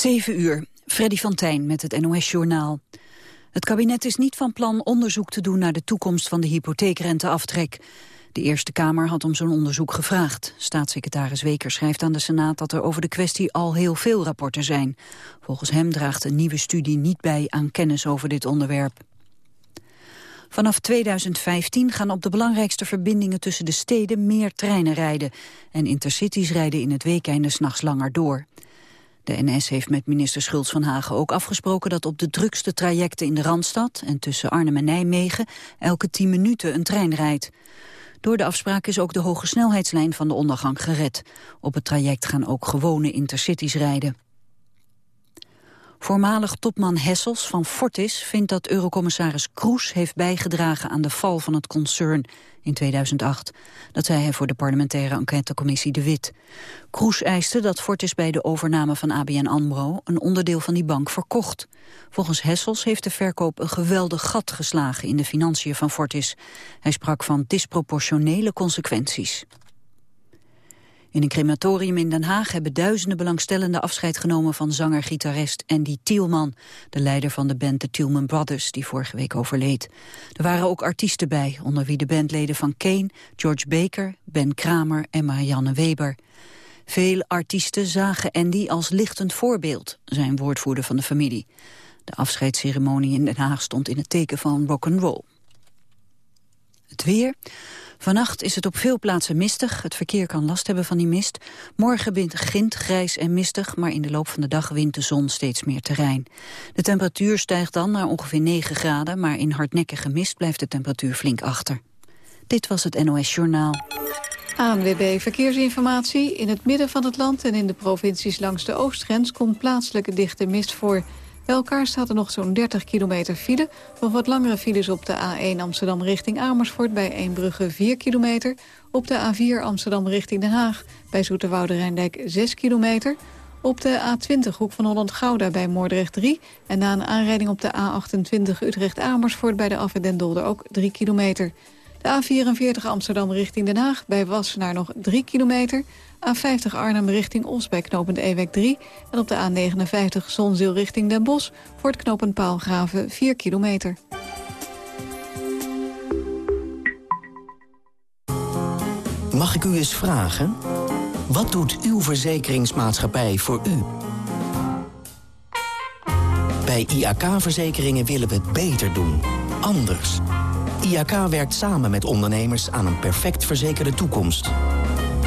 7 uur, Freddy van Tijn met het NOS-journaal. Het kabinet is niet van plan onderzoek te doen naar de toekomst van de hypotheekrenteaftrek. De Eerste Kamer had om zo'n onderzoek gevraagd. Staatssecretaris Weker schrijft aan de Senaat dat er over de kwestie al heel veel rapporten zijn. Volgens hem draagt een nieuwe studie niet bij aan kennis over dit onderwerp. Vanaf 2015 gaan op de belangrijkste verbindingen tussen de steden meer treinen rijden. En intercities rijden in het weekende s'nachts langer door. De NS heeft met minister Schultz van Hagen ook afgesproken dat op de drukste trajecten in de Randstad en tussen Arnhem en Nijmegen elke 10 minuten een trein rijdt. Door de afspraak is ook de hoge snelheidslijn van de ondergang gered. Op het traject gaan ook gewone intercities rijden. Voormalig topman Hessels van Fortis vindt dat eurocommissaris Kroes heeft bijgedragen aan de val van het concern in 2008. Dat zei hij voor de parlementaire enquêtecommissie De Wit. Kroes eiste dat Fortis bij de overname van ABN AMRO een onderdeel van die bank verkocht. Volgens Hessels heeft de verkoop een geweldig gat geslagen in de financiën van Fortis. Hij sprak van disproportionele consequenties. In een crematorium in Den Haag hebben duizenden belangstellenden afscheid genomen van zanger-gitarist Andy Tielman, de leider van de band The Tielman Brothers, die vorige week overleed. Er waren ook artiesten bij, onder wie de bandleden van Kane, George Baker, Ben Kramer en Marianne Weber. Veel artiesten zagen Andy als lichtend voorbeeld, zijn woordvoerder van de familie. De afscheidsceremonie in Den Haag stond in het teken van rock'n'roll. Het weer. Vannacht is het op veel plaatsen mistig. Het verkeer kan last hebben van die mist. Morgen begint grijs en mistig, maar in de loop van de dag wint de zon steeds meer terrein. De temperatuur stijgt dan naar ongeveer 9 graden, maar in hardnekkige mist blijft de temperatuur flink achter. Dit was het NOS Journaal. ANWB Verkeersinformatie. In het midden van het land en in de provincies langs de oostgrens... komt plaatselijke dichte mist voor. Bij elkaar staat er nog zo'n 30 kilometer file. Nog wat langere files op de A1 Amsterdam richting Amersfoort... bij Eembrugge 4 kilometer. Op de A4 Amsterdam richting Den Haag bij Zoeterwoude Rijndijk 6 kilometer. Op de A20 Hoek van Holland-Gouda bij Moordrecht 3. En na een aanrijding op de A28 Utrecht-Amersfoort... bij de Afwet Den Dolder ook 3 kilometer. De A44 Amsterdam richting Den Haag bij Wassenaar nog 3 kilometer... A50 Arnhem richting Os bij knooppunt Ewek 3. En op de A59 Zonzeel richting Den Bosch voor het knooppunt Paalgraven 4 kilometer. Mag ik u eens vragen? Wat doet uw verzekeringsmaatschappij voor u? Bij IAK-verzekeringen willen we het beter doen. Anders. IAK werkt samen met ondernemers aan een perfect verzekerde toekomst...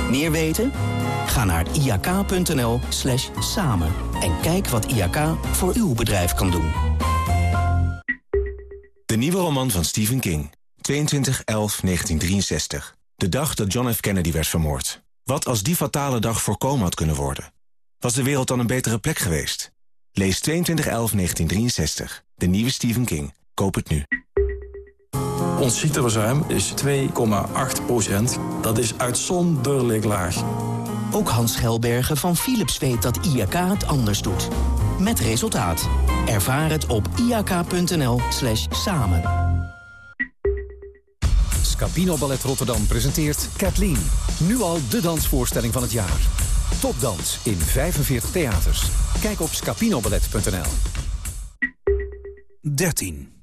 Meer weten? Ga naar iak.nl slash samen en kijk wat IAK voor uw bedrijf kan doen. De nieuwe roman van Stephen King. 22-11-1963. De dag dat John F. Kennedy werd vermoord. Wat als die fatale dag voorkomen had kunnen worden? Was de wereld dan een betere plek geweest? Lees 22-11-1963. De nieuwe Stephen King. Koop het nu. Ons ziekteverzuim is 2,8 procent. Dat is uitzonderlijk laag. Ook Hans Gelbergen van Philips weet dat IAK het anders doet. Met resultaat. Ervaar het op iak.nl slash samen. Scapino Ballet Rotterdam presenteert Kathleen. Nu al de dansvoorstelling van het jaar. Topdans in 45 theaters. Kijk op scapinoballet.nl 13.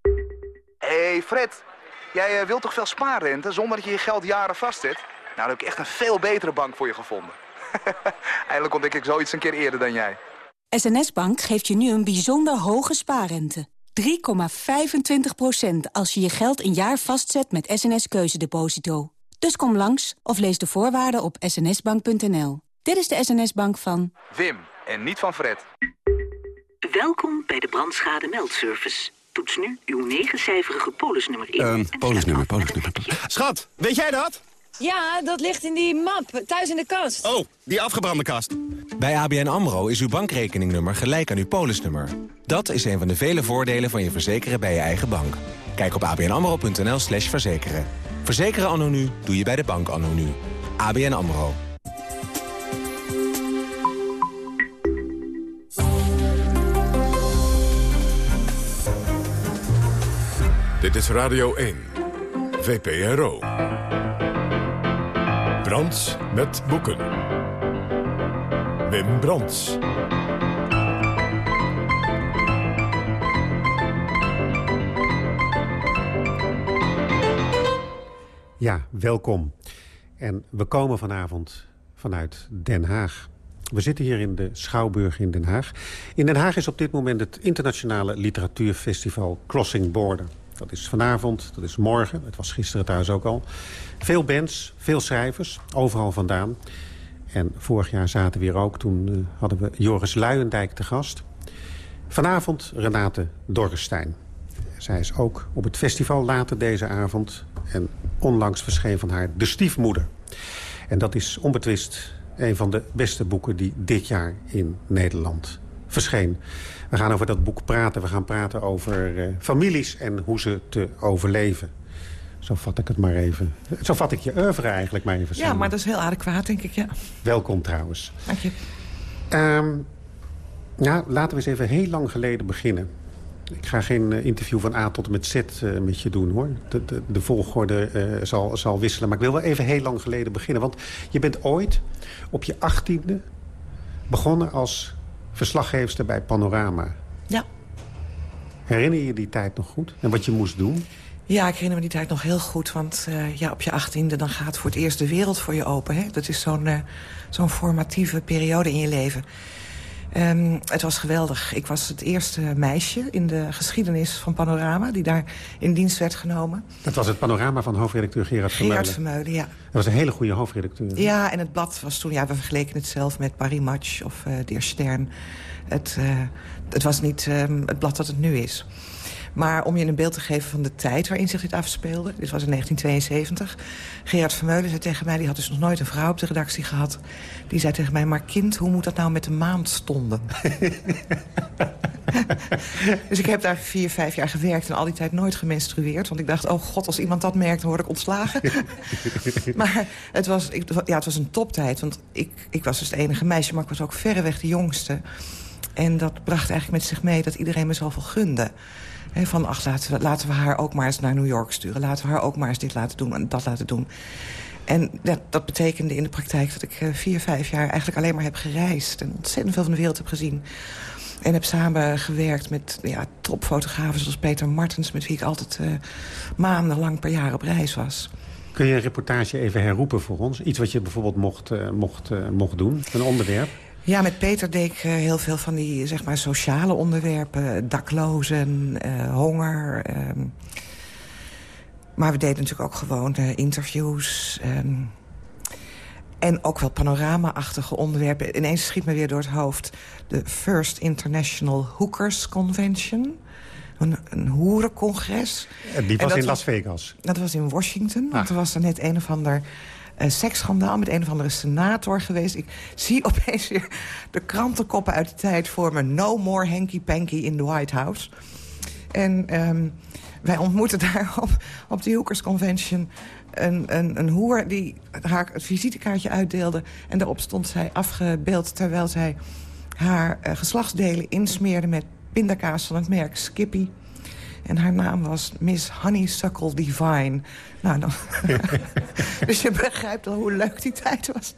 hey Fred, jij uh, wilt toch veel spaarrente zonder dat je je geld jaren vastzet? Nou, dan heb ik echt een veel betere bank voor je gevonden. Eindelijk ontdek ik zoiets een keer eerder dan jij. SNS Bank geeft je nu een bijzonder hoge spaarrente. 3,25% als je je geld een jaar vastzet met SNS Keuzedeposito. Dus kom langs of lees de voorwaarden op snsbank.nl. Dit is de SNS Bank van... Wim, en niet van Fred. Welkom bij de brandschade meldservice. Toets nu uw negencijferige polisnummer in. Uh, polisnummer, polisnummer. Schat, weet jij dat? Ja, dat ligt in die map, thuis in de kast. Oh, die afgebrande kast. Bij ABN AMRO is uw bankrekeningnummer gelijk aan uw polisnummer. Dat is een van de vele voordelen van je verzekeren bij je eigen bank. Kijk op abnamro.nl slash verzekeren. Verzekeren anno nu doe je bij de bank anno nu. ABN AMRO. Dit is Radio 1. VPRO. Brands met boeken. Wim Brands. Ja, welkom. En we komen vanavond vanuit Den Haag. We zitten hier in de Schouwburg in Den Haag. In Den Haag is op dit moment het internationale literatuurfestival Crossing Border. Dat is vanavond, dat is morgen, het was gisteren thuis ook al. Veel bands, veel schrijvers, overal vandaan. En vorig jaar zaten we hier ook, toen uh, hadden we Joris Luijendijk te gast. Vanavond Renate Dorrestein. Zij is ook op het festival later deze avond. En onlangs verscheen van haar De Stiefmoeder. En dat is onbetwist een van de beste boeken die dit jaar in Nederland verscheen. We gaan over dat boek praten. We gaan praten over uh, families en hoe ze te overleven. Zo vat ik het maar even. Zo vat ik je oeuvre eigenlijk maar even Ja, maar dat is heel adequaat, denk ik, ja. Welkom trouwens. Dank je. Um, nou, laten we eens even heel lang geleden beginnen. Ik ga geen uh, interview van A tot en met Z uh, met je doen, hoor. De, de, de volgorde uh, zal, zal wisselen. Maar ik wil wel even heel lang geleden beginnen. Want je bent ooit op je achttiende begonnen als verslaggeefster bij Panorama. Ja. Herinner je die tijd nog goed? En wat je moest doen? Ja, ik herinner me die tijd nog heel goed. Want uh, ja, op je achttiende dan gaat voor het eerst de wereld voor je open. Hè? Dat is zo'n uh, zo'n formatieve periode in je leven. Um, het was geweldig. Ik was het eerste meisje in de geschiedenis van Panorama... die daar in dienst werd genomen. Dat was het Panorama van hoofdredacteur Gerard Vermeulen? Gerard Vermeulen, ja. Dat was een hele goede hoofdredacteur. Ja, en het blad was toen... Ja, we vergeleken het zelf met Paris Match of uh, De Stern. Het, uh, het was niet um, het blad dat het nu is. Maar om je een beeld te geven van de tijd waarin zich dit afspeelde... dit was in 1972. Gerard Vermeulen zei tegen mij... die had dus nog nooit een vrouw op de redactie gehad. Die zei tegen mij... maar kind, hoe moet dat nou met de maand stonden? dus ik heb daar vier, vijf jaar gewerkt... en al die tijd nooit gemenstrueerd. Want ik dacht, oh god, als iemand dat merkt... dan word ik ontslagen. maar het was, ik, ja, het was een toptijd. Want ik, ik was dus het enige meisje... maar ik was ook verreweg de jongste. En dat bracht eigenlijk met zich mee... dat iedereen me zoveel gunde. Van, ach, laten we, laten we haar ook maar eens naar New York sturen. Laten we haar ook maar eens dit laten doen en dat laten doen. En ja, dat betekende in de praktijk dat ik uh, vier, vijf jaar eigenlijk alleen maar heb gereisd. En ontzettend veel van de wereld heb gezien. En heb samengewerkt met ja, topfotografen zoals Peter Martens... met wie ik altijd uh, maandenlang per jaar op reis was. Kun je een reportage even herroepen voor ons? Iets wat je bijvoorbeeld mocht, uh, mocht, mocht doen, een onderwerp? Ja, met Peter deed ik uh, heel veel van die zeg maar, sociale onderwerpen. Daklozen, uh, honger. Um, maar we deden natuurlijk ook gewoon uh, interviews. Um, en ook wel panorama-achtige onderwerpen. Ineens schiet me weer door het hoofd... de First International Hookers Convention. Een, een hoerencongres. En die was en in Las Vegas? Dat was in Washington. Want er was er net een of ander uh, seksschandaal met een of andere senator geweest. Ik zie opeens weer de krantenkoppen uit die tijd voor me. No more hanky-panky in the White House. En um, wij ontmoeten daar op, op de Hookers Convention... Een, een, een hoer die haar het visitekaartje uitdeelde... en daarop stond zij afgebeeld terwijl zij haar uh, geslachtsdelen insmeerde... met pindakaas van het merk Skippy. En haar naam was Miss Honeysuckle Divine. Nou, dan... dus je begrijpt al hoe leuk die tijd was.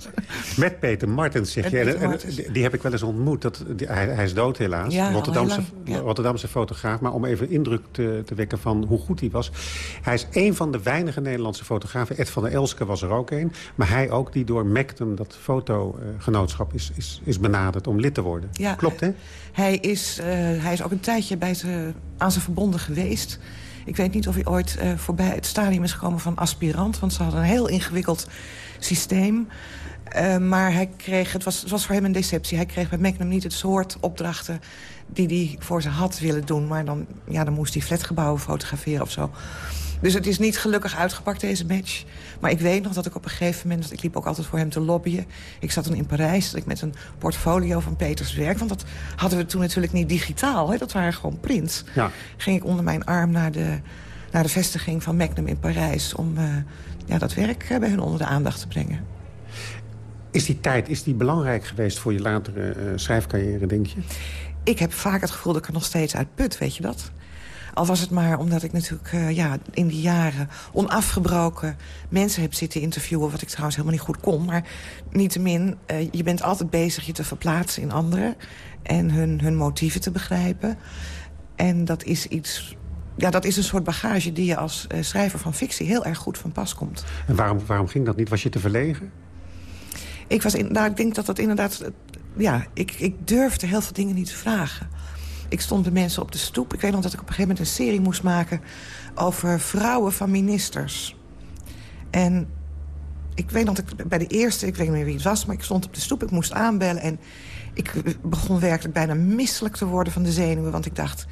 Met Peter Martens, zeg je. En, en, die heb ik wel eens ontmoet. Dat, die, hij, hij, is dood helaas. Ja, Rotterdamse, lang, ja. Rotterdamse fotograaf. Maar om even indruk te, te, wekken van hoe goed hij was. Hij is een van de weinige Nederlandse fotografen. Ed van der Elske was er ook een. Maar hij ook die door Mactum, dat fotogenootschap, is, is, is benaderd om lid te worden. Ja, Klopt, hè? Hij is, uh, hij is ook een tijdje bij ze, aan ze verbonden geweest. Ik weet niet of hij ooit uh, voorbij het stadium is gekomen van aspirant. Want ze hadden een heel ingewikkeld systeem. Uh, maar hij kreeg, het was, was voor hem een deceptie. Hij kreeg bij Magnum niet het soort opdrachten die hij voor ze had willen doen. Maar dan, ja, dan moest hij flatgebouwen fotograferen of zo. Dus het is niet gelukkig uitgepakt, deze match. Maar ik weet nog dat ik op een gegeven moment... ik liep ook altijd voor hem te lobbyen. Ik zat toen in Parijs dat ik met een portfolio van Peters werk... want dat hadden we toen natuurlijk niet digitaal. Hè? Dat waren gewoon prints. Ja. Ging ik onder mijn arm naar de, naar de vestiging van Magnum in Parijs... om uh, ja, dat werk bij hun onder de aandacht te brengen. Is die tijd is die belangrijk geweest voor je latere uh, schrijfcarrière, denk je? Ik heb vaak het gevoel dat ik er nog steeds uit put, weet je dat? Al was het maar omdat ik natuurlijk uh, ja, in die jaren onafgebroken mensen heb zitten interviewen... wat ik trouwens helemaal niet goed kon. Maar niettemin, uh, je bent altijd bezig je te verplaatsen in anderen... en hun, hun motieven te begrijpen. En dat is iets... Ja, dat is een soort bagage die je als uh, schrijver van fictie heel erg goed van pas komt. En waarom, waarom ging dat niet? Was je te verlegen? Ik, was in, nou, ik denk dat dat inderdaad... Ja, ik, ik durfde heel veel dingen niet te vragen. Ik stond bij mensen op de stoep. Ik weet nog dat ik op een gegeven moment een serie moest maken... over vrouwen van ministers. En ik weet nog dat ik bij de eerste... ik weet niet meer wie het was, maar ik stond op de stoep. Ik moest aanbellen en ik begon werkelijk bijna misselijk te worden van de zenuwen. Want ik dacht,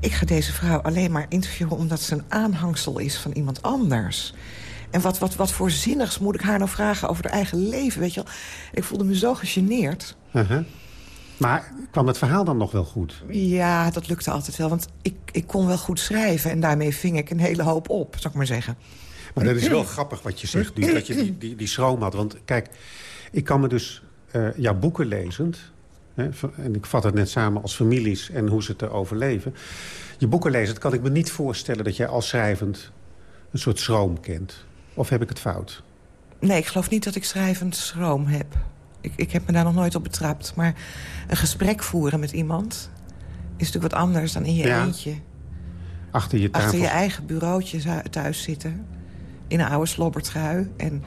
ik ga deze vrouw alleen maar interviewen... omdat ze een aanhangsel is van iemand anders... En wat, wat, wat voor zinnigs moet ik haar nou vragen over haar eigen leven, weet je wel? Ik voelde me zo gegeneerd. Uh. Maar kwam het verhaal dan nog wel goed? Ja, dat lukte altijd wel, want ik, ik kon wel goed schrijven... en daarmee ving ik een hele hoop op, zou ik maar zeggen. Maar dat is wel grappig wat je zegt, nu, dat je die, die, die schroom had. Want kijk, ik kan me dus uh, jouw boeken lezend... Hè, en ik vat het net samen als families en hoe ze te overleven... je boeken lezend kan ik me niet voorstellen dat jij als schrijvend... een soort schroom kent. Of heb ik het fout? Nee, ik geloof niet dat ik schrijvend schroom heb. Ik, ik heb me daar nog nooit op betrapt. Maar een gesprek voeren met iemand... is natuurlijk wat anders dan in je ja. eentje. Achter je tafel. Achter je eigen bureautje thuis zitten. In een oude slobbertrui. En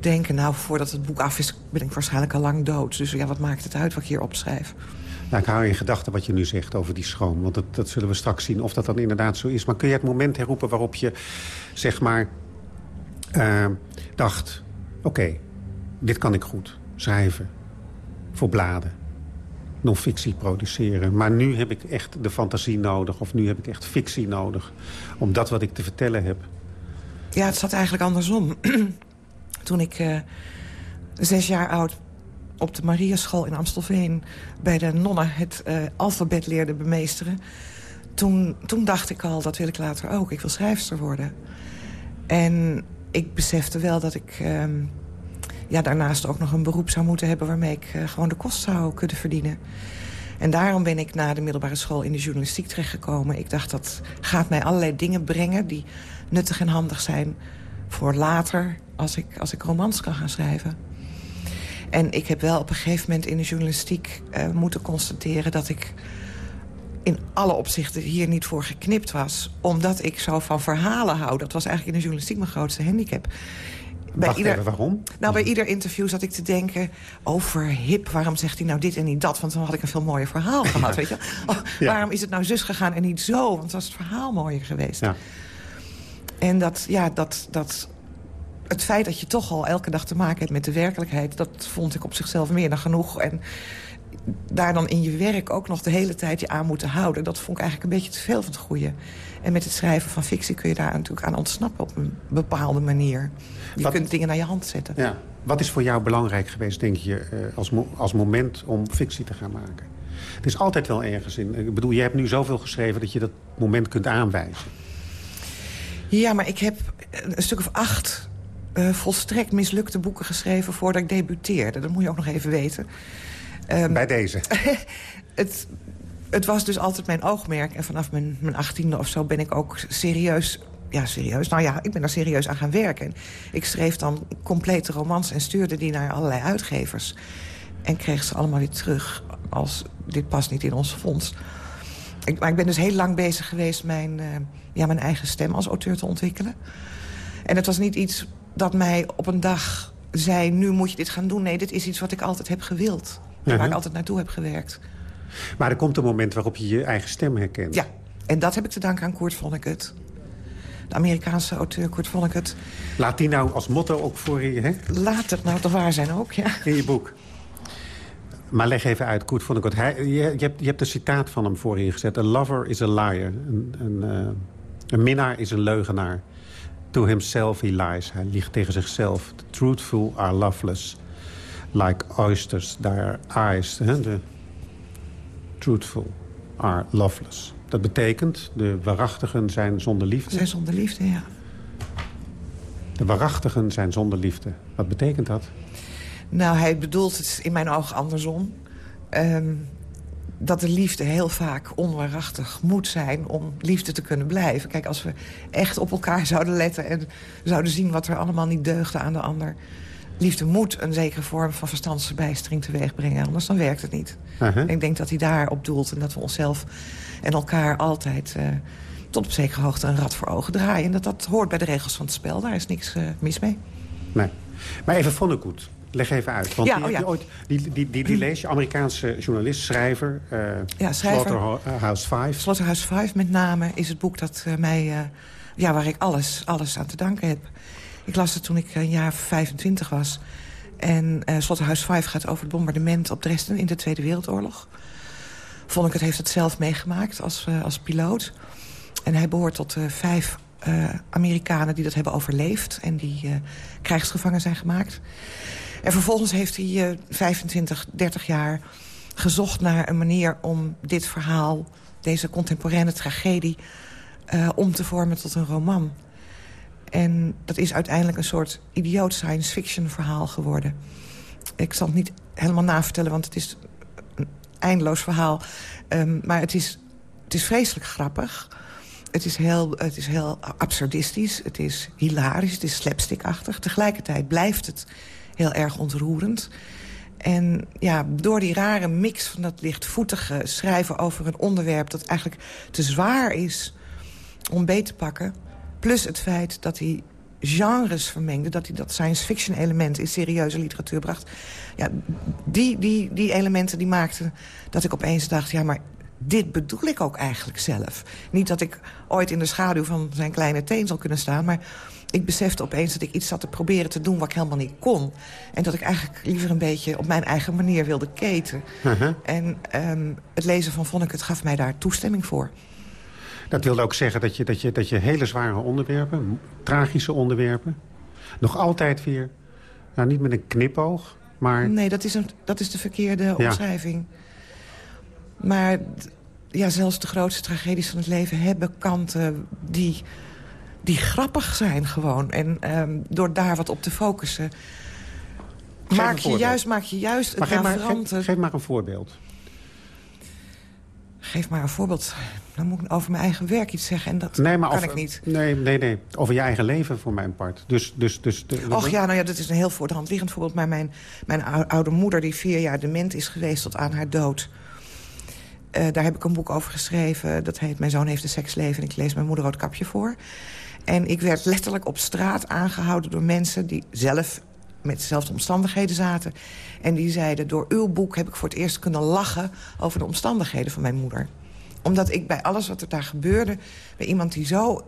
denken, nou, voordat het boek af is... ben ik waarschijnlijk al lang dood. Dus ja, wat maakt het uit wat ik hier opschrijf? Nou, ik hou in gedachten wat je nu zegt over die schroom. Want dat, dat zullen we straks zien of dat dan inderdaad zo is. Maar kun je het moment herroepen waarop je, zeg maar... Uh, dacht, oké, okay, dit kan ik goed. Schrijven. Voor bladen. Non-fictie produceren. Maar nu heb ik echt de fantasie nodig. Of nu heb ik echt fictie nodig. Om dat wat ik te vertellen heb. Ja, het zat eigenlijk andersom. Toen ik uh, zes jaar oud op de Mariaschool in Amstelveen... bij de nonnen het uh, alfabet leerde bemeesteren... Toen, toen dacht ik al, dat wil ik later ook. Ik wil schrijfster worden. En ik besefte wel dat ik uh, ja, daarnaast ook nog een beroep zou moeten hebben... waarmee ik uh, gewoon de kost zou kunnen verdienen. En daarom ben ik na de middelbare school in de journalistiek terechtgekomen. Ik dacht, dat gaat mij allerlei dingen brengen... die nuttig en handig zijn voor later... als ik, als ik romans kan gaan schrijven. En ik heb wel op een gegeven moment in de journalistiek uh, moeten constateren... dat ik in alle opzichten hier niet voor geknipt was. Omdat ik zo van verhalen hou. Dat was eigenlijk in de journalistiek mijn grootste handicap. Bij Wacht ieder, even, waarom? Nou, bij ieder interview zat ik te denken over hip. Waarom zegt hij nou dit en niet dat? Want dan had ik een veel mooier verhaal gehad, weet je oh, ja. Waarom is het nou zus gegaan en niet zo? Want dan was het verhaal mooier geweest. Ja. En dat, ja, dat, dat, het feit dat je toch al elke dag te maken hebt met de werkelijkheid... dat vond ik op zichzelf meer dan genoeg. En daar dan in je werk ook nog de hele tijd je aan moeten houden... dat vond ik eigenlijk een beetje te veel van het goede. En met het schrijven van fictie kun je daar natuurlijk aan ontsnappen op een bepaalde manier. Je Wat, kunt dingen naar je hand zetten. Ja. Wat is voor jou belangrijk geweest, denk je, eh, als, mo als moment om fictie te gaan maken? Het is altijd wel ergens in. Ik bedoel, je hebt nu zoveel geschreven dat je dat moment kunt aanwijzen. Ja, maar ik heb een stuk of acht uh, volstrekt mislukte boeken geschreven voordat ik debuteerde. Dat moet je ook nog even weten. Um, Bij deze. het, het was dus altijd mijn oogmerk. En vanaf mijn, mijn achttiende of zo ben ik ook serieus... Ja, serieus. Nou ja, ik ben daar serieus aan gaan werken. Ik schreef dan complete romans en stuurde die naar allerlei uitgevers. En kreeg ze allemaal weer terug als dit past niet in ons fonds. Ik, maar ik ben dus heel lang bezig geweest mijn, uh, ja, mijn eigen stem als auteur te ontwikkelen. En het was niet iets dat mij op een dag zei... nu moet je dit gaan doen. Nee, dit is iets wat ik altijd heb gewild. -huh. Waar ik altijd naartoe heb gewerkt. Maar er komt een moment waarop je je eigen stem herkent. Ja, en dat heb ik te danken aan Kurt Vonnegut. De Amerikaanse auteur Kurt Vonnegut. Laat die nou als motto ook voor je, hè? Laat het nou te waar zijn ook, ja. In je boek. Maar leg even uit, Kurt Vonnegut. Hij, je, je, hebt, je hebt een citaat van hem voorin gezet. A lover is a liar. Een, een, uh, Een minnaar is een leugenaar. To himself he lies. Hij liegt tegen zichzelf. The truthful are loveless. Like oysters, their eyes. Hè? De truthful are loveless. Dat betekent, de waarachtigen zijn zonder liefde. Zijn zonder liefde, ja. De waarachtigen zijn zonder liefde. Wat betekent dat? Nou, hij bedoelt het in mijn ogen andersom. Ehm, dat de liefde heel vaak onwaarachtig moet zijn om liefde te kunnen blijven. Kijk, als we echt op elkaar zouden letten... en zouden zien wat er allemaal niet deugde aan de ander... liefde moet een zekere vorm van verstandsverbijstering teweeg brengen. Anders dan werkt het niet. Uh-huh. Ik denk dat hij daarop doelt en dat we onszelf en elkaar altijd... Uh, tot op zekere hoogte een rad voor ogen draaien. En dat dat hoort bij de regels van het spel. Daar is niks uh, mis mee. Nee. Maar even Vonnegut. Leg even uit. Want ja, die, oh ja. die, ooit, die, die, die, die lees je, Amerikaanse journalist, schrijver. Uh, ja, schrijver. Slaughterhouse 5. Slaughterhouse 5 met name is het boek dat mij, ja, waar ik alles, alles aan te danken heb. Ik las het toen ik een jaar 25 was. En Slaughterhouse 5 gaat over het bombardement op Dresden in de Tweede Wereldoorlog. Vonnegut heeft het zelf meegemaakt als, als piloot. En hij behoort tot vijf Amerikanen die dat hebben overleefd... en die krijgsgevangen zijn gemaakt. En vervolgens heeft hij uh, 25, 30 jaar gezocht naar een manier om dit verhaal... deze contemporaine tragedie uh, om te vormen tot een roman. En dat is uiteindelijk een soort idioot science fiction verhaal geworden. Ik zal het niet helemaal navertellen, want het is een eindeloos verhaal. Um, maar het is, het is vreselijk grappig. Het is, heel, het is heel absurdistisch, het is hilarisch, het is slapstickachtig. Tegelijkertijd blijft het heel erg ontroerend. En ja, door die rare mix van dat lichtvoetige schrijven over een onderwerp... dat eigenlijk te zwaar is om beet te pakken... plus het feit dat hij genres vermengde... dat hij dat science fiction element in serieuze literatuur bracht... ja, die, die, die elementen die maakten dat ik opeens dacht... ja, maar dit bedoel ik ook eigenlijk zelf. Niet dat ik ooit in de schaduw van zijn kleine teen zal kunnen staan... maar ik besefte opeens dat ik iets zat te proberen te doen wat ik helemaal niet kon. En dat ik eigenlijk liever een beetje op mijn eigen manier wilde keten. Uh -huh. En um, het lezen van Vonnegut gaf mij daar toestemming voor. Dat wilde ook zeggen dat je, dat je, dat je hele zware onderwerpen, tragische onderwerpen... nog altijd weer, nou niet met een knipoog, maar... Nee, dat is, een, dat is de verkeerde ja. omschrijving. Maar ja, zelfs de grootste tragedies van het leven hebben kanten die die grappig zijn gewoon. En um, door daar wat op te focussen... Maak je, juist, maak je juist maar het geef, maar, navrante... geef, geef maar een voorbeeld. Geef maar een voorbeeld. Dan moet ik over mijn eigen werk iets zeggen. En dat nee, maar kan ik niet. Nee, nee, nee. Over je eigen leven voor mijn part. Dus, dus, dus, de, Och ja, nou ja, dat is een heel voor de hand liggend voorbeeld. Maar mijn, mijn oude moeder, die vier jaar dement is geweest tot aan haar dood... Uh, daar heb ik een boek over geschreven. Dat heet Mijn zoon heeft een seksleven. En ik lees mijn moeder Roodkapje voor. En ik werd letterlijk op straat aangehouden door mensen... die zelf met dezelfde omstandigheden zaten. En die zeiden, door uw boek heb ik voor het eerst kunnen lachen... over de omstandigheden van mijn moeder. Omdat ik bij alles wat er daar gebeurde... bij iemand die zo...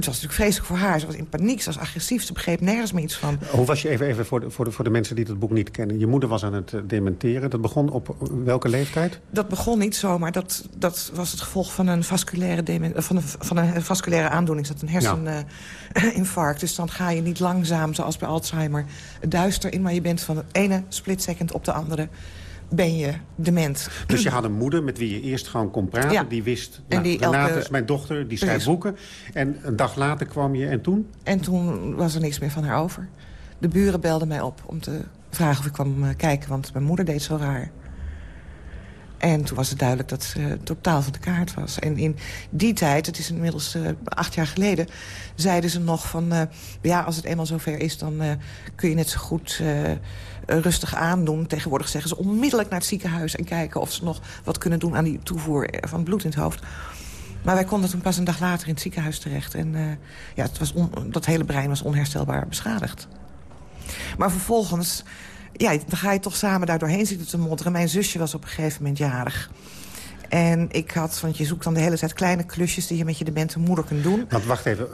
Het was natuurlijk vreselijk voor haar. Ze was in paniek, ze was agressief, ze begreep nergens meer iets van. Hoe was je even, even voor, de, voor, de, voor de mensen die het boek niet kennen? Je moeder was aan het dementeren. Dat begon op welke leeftijd? Dat begon niet zomaar. Dat, dat was het gevolg van een vasculaire, van een, van een vasculaire aandoening. Dat een herseninfarct. Ja. Dus dan ga je niet langzaam, zoals bij Alzheimer, duister in. Maar je bent van de ene split second op de andere ben je dement. Dus je had een moeder met wie je eerst gewoon kon praten. Ja. Die wist, en nou, die Renate elke... is mijn dochter, die schrijft boeken. En een dag later kwam je en toen? En toen was er niks meer van haar over. De buren belden mij op om te vragen of ik kwam kijken. Want mijn moeder deed zo raar. En toen was het duidelijk dat ze totaal van de kaart was. En in die tijd, het is inmiddels uh, acht jaar geleden... zeiden ze nog van... Uh, ja, als het eenmaal zover is, dan uh, kun je net zo goed rustig aandoen. Tegenwoordig zeggen ze onmiddellijk naar het ziekenhuis... en kijken of ze nog wat kunnen doen aan die toevoer van bloed in het hoofd. Maar wij konden toen pas een dag later in het ziekenhuis terecht. En ja, het was dat hele brein was onherstelbaar beschadigd. Maar vervolgens ja, dan ga je toch samen daar doorheen zitten te modderen. Mijn zusje was op een gegeven moment jarig. En ik had, want je zoekt dan de hele tijd kleine klusjes... die je met je demente moeder kunt doen. Want wacht even,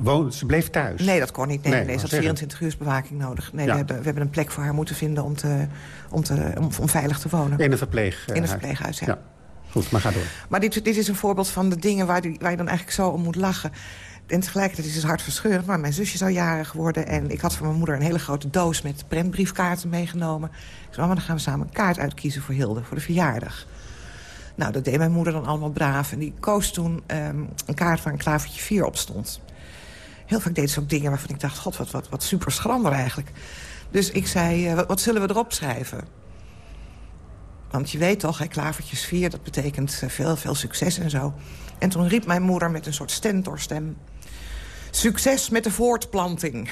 woon, ze bleef thuis? Nee, dat kon niet. Nee, nee, nee ze had 24 uur bewaking nodig. Nee, Ja. we, hebben, we hebben een plek voor haar moeten vinden om, te, om, te, om, om veilig te wonen. In een verpleeg, In een verpleeghuis, ja. ja. Goed, maar ga door. Maar dit, dit is een voorbeeld van de dingen waar, die, waar je dan eigenlijk zo om moet lachen. En tegelijkertijd is het hartverscheurend. Maar mijn zusje zou jarig worden. En ik had voor mijn moeder een hele grote doos met prentbriefkaarten meegenomen. Ik zei, mama, dan gaan we samen een kaart uitkiezen voor Hilde, voor de verjaardag. Nou, dat deed mijn moeder dan allemaal braaf. En die koos toen um, een kaart waar een klavertje 4 op stond. Heel vaak deed ze dingen waarvan ik dacht... god, wat, wat, wat super schrander eigenlijk. Dus ik zei, uh, wat, zullen we erop schrijven? Want je weet toch, hè, klavertjes 4, dat betekent uh, veel, veel succes en zo. En toen riep mijn moeder met een soort stentorstem... Succes met de voortplanting.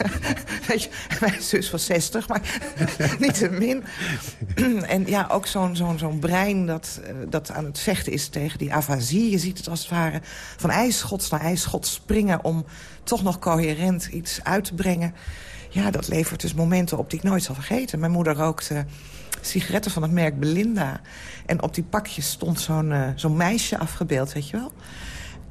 Weet je, mijn zus was 60, maar niet te min. en ja, ook zo'n zo'n zo'n brein dat, uh, dat aan het vechten is tegen die afasie. Je ziet het als het ware van ijsschots naar ijsschot springen... om toch nog coherent iets uit te brengen. Ja, dat levert dus momenten op die ik nooit zal vergeten. Mijn moeder rookte sigaretten van het merk Belinda. En op die pakjes stond zo'n uh, zo'n meisje afgebeeld, weet je wel.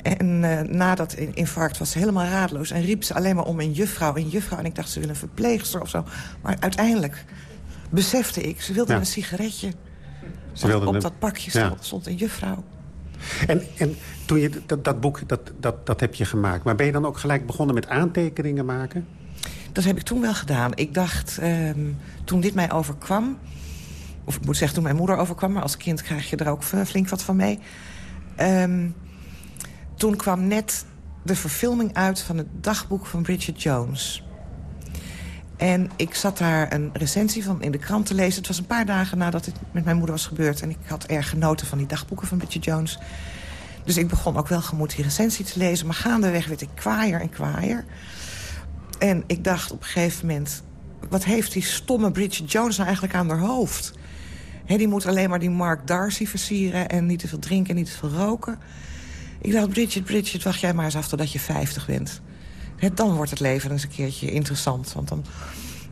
En uh, na dat infarct was ze helemaal raadloos. En riep ze alleen maar om een juffrouw, een juffrouw. En ik dacht, ze wil een verpleegster of zo. Maar uiteindelijk besefte ik, ze wilde ja. een sigaretje. Ze wilde op een... dat pakje stond, ja. stond een juffrouw. En, en toen je dat, dat boek, dat, dat, dat heb je gemaakt. Maar ben je dan ook gelijk begonnen met aantekeningen maken? Dat heb ik toen wel gedaan. Ik dacht, um, toen dit mij overkwam... of ik moet zeggen, toen mijn moeder overkwam... maar als kind krijg je er ook flink wat van mee... Um, toen kwam net de verfilming uit van het dagboek van Bridget Jones. En ik zat daar een recensie van in de krant te lezen. Het was een paar dagen nadat het met mijn moeder was gebeurd. En ik had erg genoten van die dagboeken van Bridget Jones. Dus ik begon ook wel gemoed die recensie te lezen. Maar gaandeweg werd ik kwaaier en kwaaier. En ik dacht op een gegeven moment... wat heeft die stomme Bridget Jones nou eigenlijk aan haar hoofd? He, die moet alleen maar die Mark Darcy versieren... en niet te veel drinken en niet te veel roken... Ik dacht, Bridget, Bridget, wacht jij maar eens af totdat je 50 bent. He, dan wordt het leven eens een keertje interessant. Want dan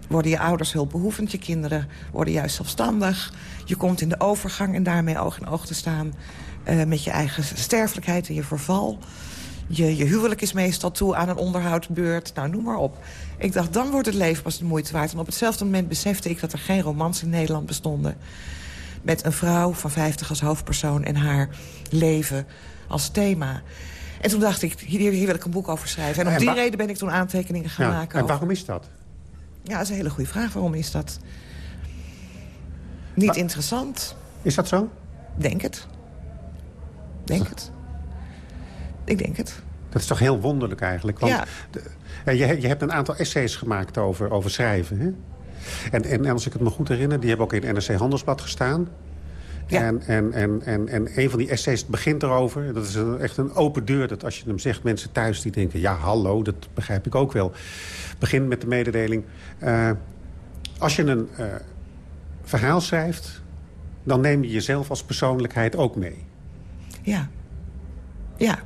worden je ouders hulpbehoevend. Je kinderen worden juist zelfstandig. Je komt in de overgang en daarmee oog in oog te staan... Uh, met je eigen sterfelijkheid en je verval. Je, je huwelijk is meestal toe aan een onderhoudsbeurt. Nou, noem maar op. Ik dacht, dan wordt het leven pas de moeite waard. En op hetzelfde moment besefte ik dat er geen romans in Nederland bestonden. Met een vrouw van 50 als hoofdpersoon en haar leven als thema. En toen dacht ik, hier, hier wil ik een boek over schrijven. En om die reden ben ik toen aantekeningen gaan ja, maken. En waarom is dat? Ja, dat is een hele goede vraag. Waarom is dat? Niet interessant. Is dat zo? Denk het. Denk het. Ik denk het. Dat is toch heel wonderlijk eigenlijk. Want ja. De, je, je hebt een aantal essays gemaakt over, over schrijven. Hè? En, en als ik het me goed herinner, die hebben ook in het NRC Handelsblad gestaan. Ja. En, en, en, en, en een van die essays begint erover. Dat is een, echt een open deur. Dat als je hem zegt, mensen thuis die denken... ja, hallo, dat begrijp ik ook wel. Begin met de mededeling. Uh, als je een uh, verhaal schrijft... dan neem je jezelf als persoonlijkheid ook mee. Ja. Ja.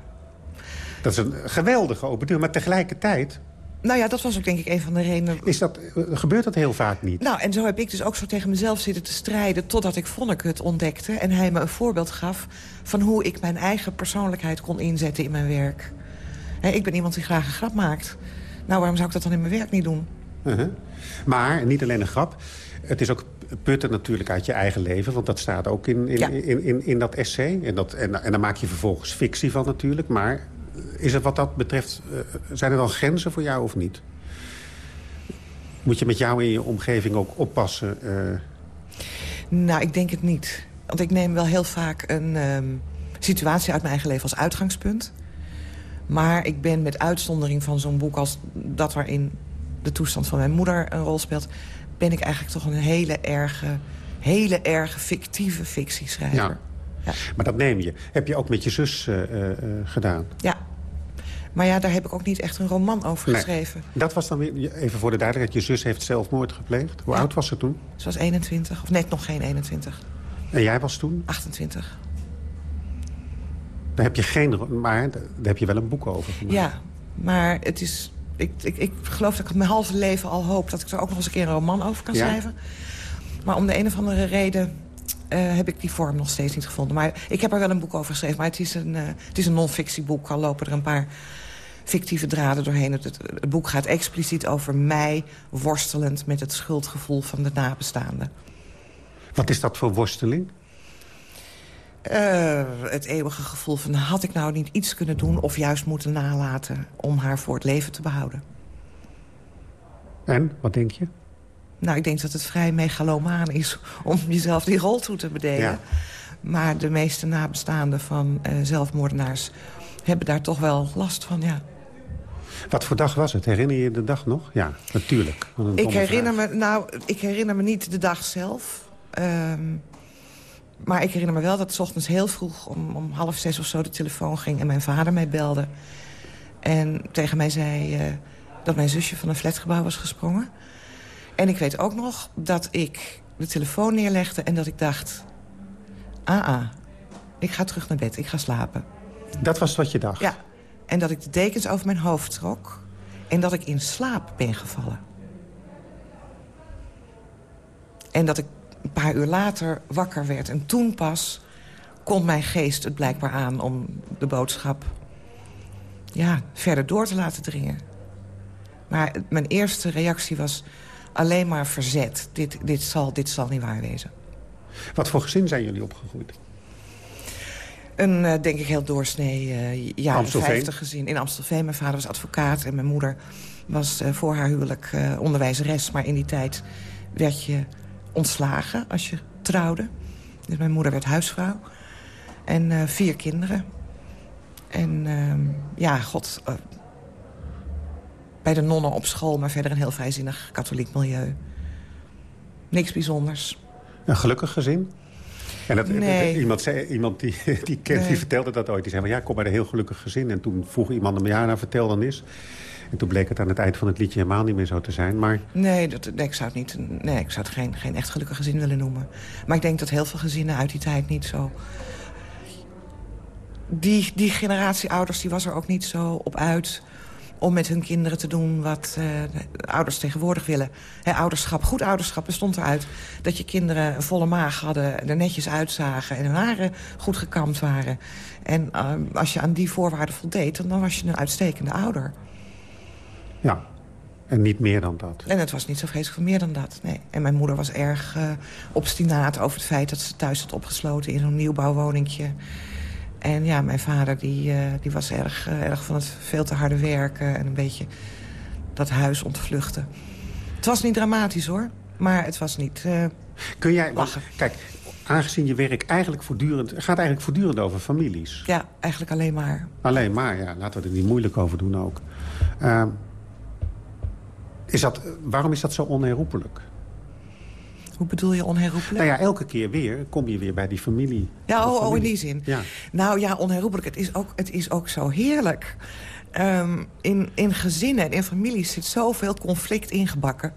Dat is een geweldige open deur. Maar tegelijkertijd nou ja, dat was ook denk ik een van de redenen... Is dat, gebeurt dat heel vaak niet? Nou, en zo heb ik dus ook zo tegen mezelf zitten te strijden... totdat ik Vonnegut het ontdekte en hij me een voorbeeld gaf... van hoe ik mijn eigen persoonlijkheid kon inzetten in mijn werk. He, ik ben iemand die graag een grap maakt. Nou, waarom zou ik dat dan in mijn werk niet doen? Uh -huh. Maar niet alleen een grap. Het is ook putten natuurlijk uit je eigen leven. Want dat staat ook in, in, ja. in, in, in, dat essay. En, dat, en, en daar maak je vervolgens fictie van natuurlijk. Maar is het wat dat betreft, uh, zijn er dan grenzen voor jou of niet? Moet je met jou in je omgeving ook oppassen? Uh... Nou, ik denk het niet. Want ik neem wel heel vaak een um, situatie uit mijn eigen leven als uitgangspunt. Maar ik ben met uitzondering van zo'n boek als dat waarin de toestand van mijn moeder een rol speelt... ben ik eigenlijk toch een hele erge, hele erge fictieve fictieschrijver. Ja. Ja. Maar dat neem je. Heb je ook met je zus uh, uh, gedaan? Ja. Maar ja, daar heb ik ook niet echt een roman over nee. geschreven. Dat was dan weer, even voor de duidelijkheid, je zus heeft zelfmoord gepleegd. Hoe ja. oud was ze toen? Ze was 21, of net nog geen 21. En jij was toen? 28. Daar heb je geen, maar daar heb je wel een boek over gemaakt. Ja, maar het is... Ik, ik, ik geloof dat ik mijn halve leven al hoop... dat ik er ook nog eens een keer een roman over kan ja? schrijven. Maar om de een of andere reden heb ik die vorm nog steeds niet gevonden. Maar ik heb er wel een boek over geschreven. Maar het is een, uh, het is een non-fictieboek. Al lopen er een paar fictieve draden doorheen. Het, het, het, boek gaat expliciet over mij worstelend... met het schuldgevoel van de nabestaanden. Wat is dat voor worsteling? Uh, het eeuwige gevoel van had ik nou niet iets kunnen doen... of juist moeten nalaten om haar voor het leven te behouden. En, wat denk je? Nou, ik denk dat het vrij megalomaan is om jezelf die rol toe te bedelen. Ja. Maar de meeste nabestaanden van uh, zelfmoordenaars hebben daar toch wel last van, ja. Wat voor dag was het? Herinner je de dag nog? Ja, natuurlijk. Ik herinner, me, nou, ik herinner me niet de dag zelf. Um, maar ik herinner me wel dat het ochtends heel vroeg... Om, om half zes of zo de telefoon ging en mijn vader mij belde. En tegen mij zei uh, dat mijn zusje van een flatgebouw was gesprongen. En ik weet ook nog dat ik de telefoon neerlegde en dat ik dacht... ah, ah, ik ga terug naar bed, ik ga slapen. Dat was wat je dacht? Ja, en dat ik de dekens over mijn hoofd trok... en dat ik in slaap ben gevallen. En dat ik een paar uur later wakker werd. En toen pas kon mijn geest het blijkbaar aan om de boodschap ja, verder door te laten dringen. Maar mijn eerste reactie was alleen maar verzet. Dit, dit, zal, dit zal niet waar wezen. Wat voor gezin zijn jullie opgegroeid? Een, uh, denk ik, heel doorsnee uh, jaren 50 gezin. In Amstelveen. Mijn vader was advocaat en mijn moeder was uh, voor haar huwelijk onderwijzeres. Maar in die tijd werd je ontslagen als je trouwde. Dus mijn moeder werd huisvrouw. En vier kinderen. En uh, ja, god... Bij de nonnen op school, maar verder een heel vrijzinnig katholiek milieu. Niks bijzonders. Een gelukkig gezin? En dat, nee. iemand, zei, iemand die, die, kent, nee. die vertelde dat ooit. Die zei van ja, kom uit een heel gelukkig gezin. En toen vroeg iemand hem, ja, nou vertel dan eens. En toen bleek het aan het eind van het liedje helemaal niet meer zo te zijn. Maar... Nee, dat, nee ik zou het, niet, nee, ik zou het geen, geen echt gelukkig gezin willen noemen. Maar ik denk dat heel veel gezinnen uit die tijd niet zo... Die, die generatie ouders die was er ook niet zo op uit om met hun kinderen te doen wat uh, ouders tegenwoordig willen. ouderschap, goed ouderschap bestond eruit dat je kinderen een volle maag hadden... er netjes uitzagen en hun haren goed gekamd waren. En uh, als je aan die voorwaarden voldeed, dan was je een uitstekende ouder. Ja, en niet meer dan dat. En het was niet zo vreselijk meer dan dat, nee. En mijn moeder was erg uh, obstinaat over het feit dat ze thuis had opgesloten... in zo'n nieuwbouwwoningje. En ja, mijn vader die, uh, die was erg, uh, erg van het veel te harde werken... en een beetje dat huis ontvluchten. Het was niet dramatisch, hoor. Maar het was niet Kun jij, lachen. Kijk, aangezien je werk eigenlijk voortdurend... gaat eigenlijk voortdurend over families. Ja, eigenlijk alleen maar. Alleen maar, ja. Laten we er niet moeilijk over doen ook. Uh, is dat, waarom is dat zo onherroepelijk? Hoe bedoel je onherroepelijk? Nou ja, elke keer weer kom je weer bij die familie. Ja, oh, oh, in die zin. Ja. Nou ja, onherroepelijk. Het is ook, het is ook zo heerlijk. Um, in, in gezinnen en in families zit zoveel conflict ingebakken.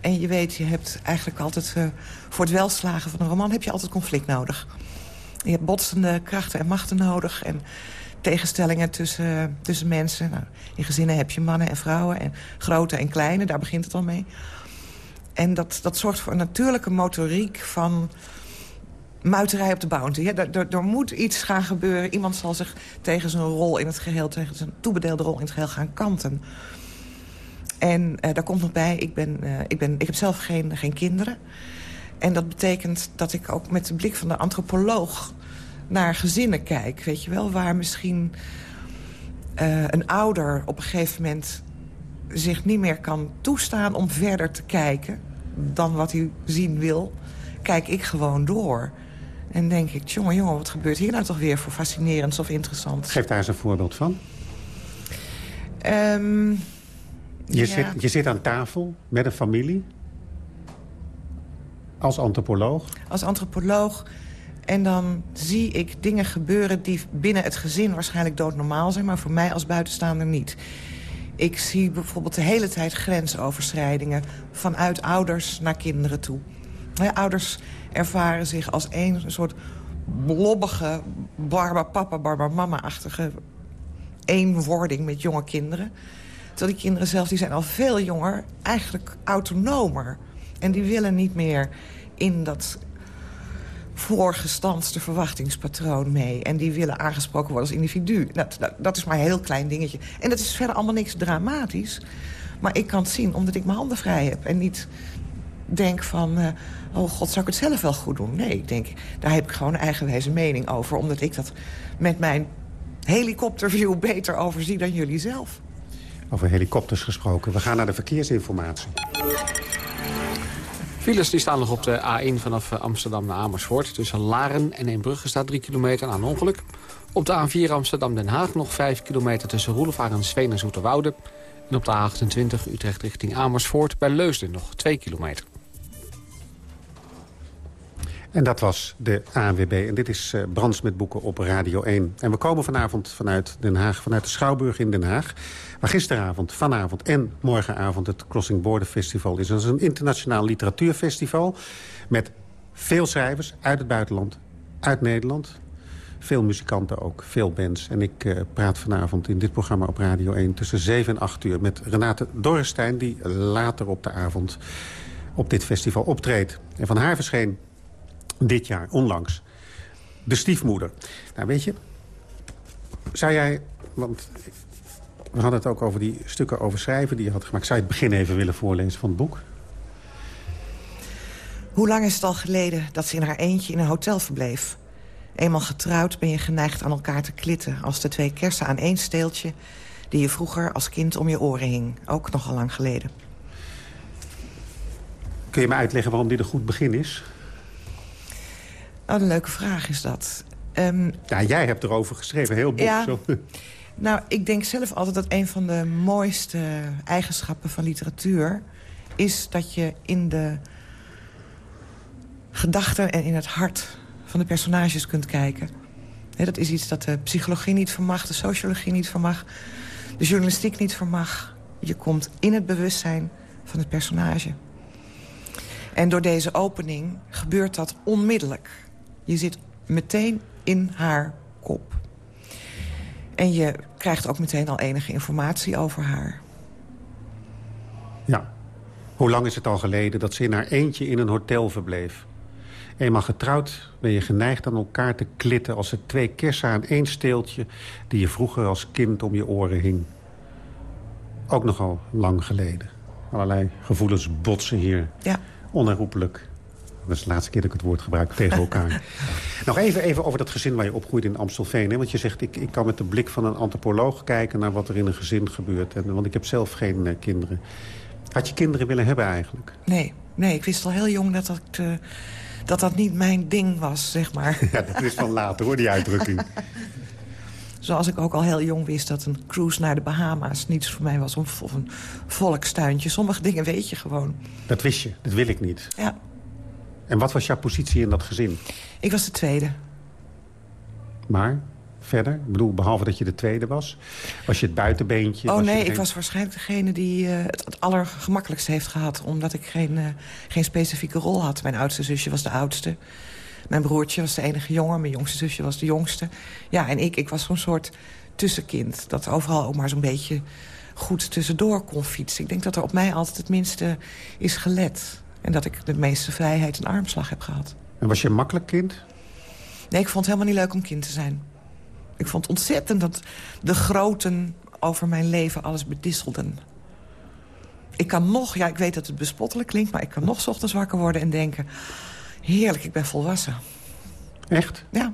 En je weet, je hebt eigenlijk altijd... Uh, voor het welslagen van een roman heb je altijd conflict nodig. Je hebt botsende krachten en machten nodig. En tegenstellingen tussen, tussen mensen. Nou, in gezinnen heb je mannen en vrouwen, en grote en kleine, daar begint het al mee. En dat, dat zorgt voor een natuurlijke motoriek van muiterij op de bounty. Ja, er, moet iets gaan gebeuren. Iemand zal zich tegen zijn rol in het geheel... tegen zijn toebedeelde rol in het geheel gaan kanten. En uh, daar komt nog bij, ik, ben, uh, ik, ben, ik heb zelf geen, geen kinderen. En dat betekent dat ik ook met de blik van de antropoloog naar gezinnen kijk. Weet je wel, waar misschien uh, een ouder op een gegeven moment zich niet meer kan toestaan om verder te kijken dan wat hij zien wil, kijk ik gewoon door. En denk ik, jongen, jongen, wat gebeurt hier nou toch weer voor fascinerends of interessant? Geef daar eens een voorbeeld van. Um, je, ja. zit, je zit aan tafel met een familie. Als antropoloog. Als antropoloog en dan zie ik dingen gebeuren die binnen het gezin waarschijnlijk doodnormaal zijn... maar voor mij als buitenstaander niet. Ik zie bijvoorbeeld de hele tijd grensoverschrijdingen... vanuit ouders naar kinderen toe. ouders ervaren zich als een soort blobbige, barba-papa, barba-mama-achtige eenwording met jonge kinderen. Terwijl die kinderen zelf, die zijn al veel jonger, eigenlijk autonomer. En die willen niet meer in dat voorgestanste verwachtingspatroon mee. En die willen aangesproken worden als individu. Dat, dat, dat, is maar een heel klein dingetje. En dat is verder allemaal niks dramatisch. Maar ik kan het zien omdat ik mijn handen vrij heb. En niet denk van... Uh, oh god, zou ik het zelf wel goed doen? Nee, ik denk, daar heb ik gewoon een eigenwijze mening over. Omdat ik dat met mijn helikopterview beter overzie dan jullie zelf. Over helikopters gesproken. We gaan naar de verkeersinformatie. Files die staan nog op de A1 vanaf eh, Amsterdam naar Amersfoort. Tussen Laren en Eembrugge staat 3 kilometer aan ongeluk. Op de A4 Amsterdam-Den Haag nog 5 kilometer tussen Roelevaar en Sveen en Zoeterwoude. En op de A28 Utrecht richting Amersfoort bij Leusden nog 2 kilometer. En dat was de ANWB. En dit is uh, Brands met Boeken op Radio 1. En we komen vanavond vanuit Den Haag, vanuit de Schouwburg in Den Haag. Waar gisteravond, vanavond en morgenavond het Crossing Border Festival is. Dat is een internationaal literatuurfestival met veel schrijvers uit het buitenland, uit Nederland. Veel muzikanten ook, veel bands. En ik uh, praat vanavond in dit programma op Radio 1 tussen 7 en 8 uur... met Renate Dorrestein, die later op de avond op dit festival optreedt. En van haar verscheen dit jaar, onlangs, de stiefmoeder. Nou, weet je, zou jij... Want we hadden het ook over die stukken over schrijven die je had gemaakt. Zou je het begin even willen voorlezen van het boek? Hoe lang is het al geleden dat ze in haar eentje in een hotel verbleef? Eenmaal getrouwd ben je geneigd aan elkaar te klitten... als de twee kersen aan één steeltje... die je vroeger als kind om je oren hing. Ook nogal lang geleden. Kun je me uitleggen waarom dit een goed begin is? Oh, een leuke vraag is dat. Um, ja, jij hebt erover geschreven, heel boek. Ja, zo. Nou, ik denk zelf altijd dat een van de mooiste eigenschappen van literatuur... is dat je in de gedachten en in het hart van de personages kunt kijken. dat is iets dat de psychologie niet vermag, de sociologie niet vermag... de journalistiek niet vermag. Je komt in het bewustzijn van het personage. En door deze opening gebeurt dat onmiddellijk. Je zit meteen in haar kop. En je krijgt ook meteen al enige informatie over haar. Ja. Hoe lang is het al geleden dat ze in haar eentje in een hotel verbleef? Eenmaal getrouwd ben je geneigd aan elkaar te klitten... als er twee kersen aan één steeltje... die je vroeger als kind om je oren hing. Ook nogal lang geleden. Allerlei gevoelens botsen hier. Ja. Onherroepelijk. Dat is de laatste keer dat ik het woord gebruik tegen elkaar. Nog even, even over dat gezin waar je opgroeit in Amstelveen. Hè? Want je zegt, ik, ik kan met de blik van een antropoloog kijken... naar wat er in een gezin gebeurt. En, want ik heb zelf geen uh, kinderen. Had je kinderen willen hebben eigenlijk? Nee, nee ik wist al heel jong dat dat, uh, dat, dat niet mijn ding was, zeg maar. ja, dat is van later, hoor, die uitdrukking. Zoals ik ook al heel jong wist dat een cruise naar de Bahama's niets voor mij was. Of, of een volkstuintje. Sommige dingen weet je gewoon. Dat wist je, dat wil ik niet. Ja. En wat was jouw positie in dat gezin? Ik was de tweede. Maar verder? Ik bedoel, behalve dat je de tweede was? Was je het buitenbeentje? Oh nee, ik was waarschijnlijk degene die uh, het, het allergemakkelijkste heeft gehad. Omdat ik geen, uh, geen specifieke rol had. Mijn oudste zusje was de oudste. Mijn broertje was de enige jongen. Mijn jongste zusje was de jongste. Ja, en ik, ik was zo'n soort tussenkind. Dat overal ook maar zo'n beetje goed tussendoor kon fietsen. Ik denk dat er op mij altijd het minste is gelet. En dat ik de meeste vrijheid en armslag heb gehad. En was je een makkelijk kind? Nee, ik vond het helemaal niet leuk om kind te zijn. Ik vond ontzettend dat de groten over mijn leven alles bedisselden. Ik kan nog, ja, ik weet dat het bespottelijk klinkt... maar ik kan nog ochtends wakker worden en denken... heerlijk, ik ben volwassen. Echt? Ja.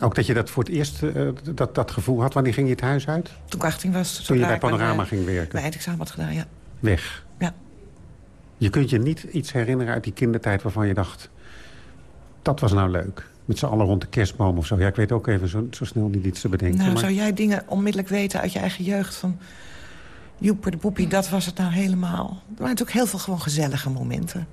Ook dat je dat voor het eerst uh, dat, dat gevoel had. Wanneer ging je het huis uit? Toen ik 18 was. Toen je bij Panorama mijn, ging werken? Mijn eindexamen had gedaan, ja. Weg? Je kunt je niet iets herinneren uit die kindertijd waarvan je dacht... dat was nou leuk. Met z'n allen rond de kerstboom of zo. Ja, ik weet ook even zo, zo snel niet iets te bedenken. Nou, maar... zou jij dingen onmiddellijk weten uit je eigen jeugd van... Joeper de Boepie, dat was het nou helemaal. Er waren natuurlijk heel veel gewoon gezellige momenten.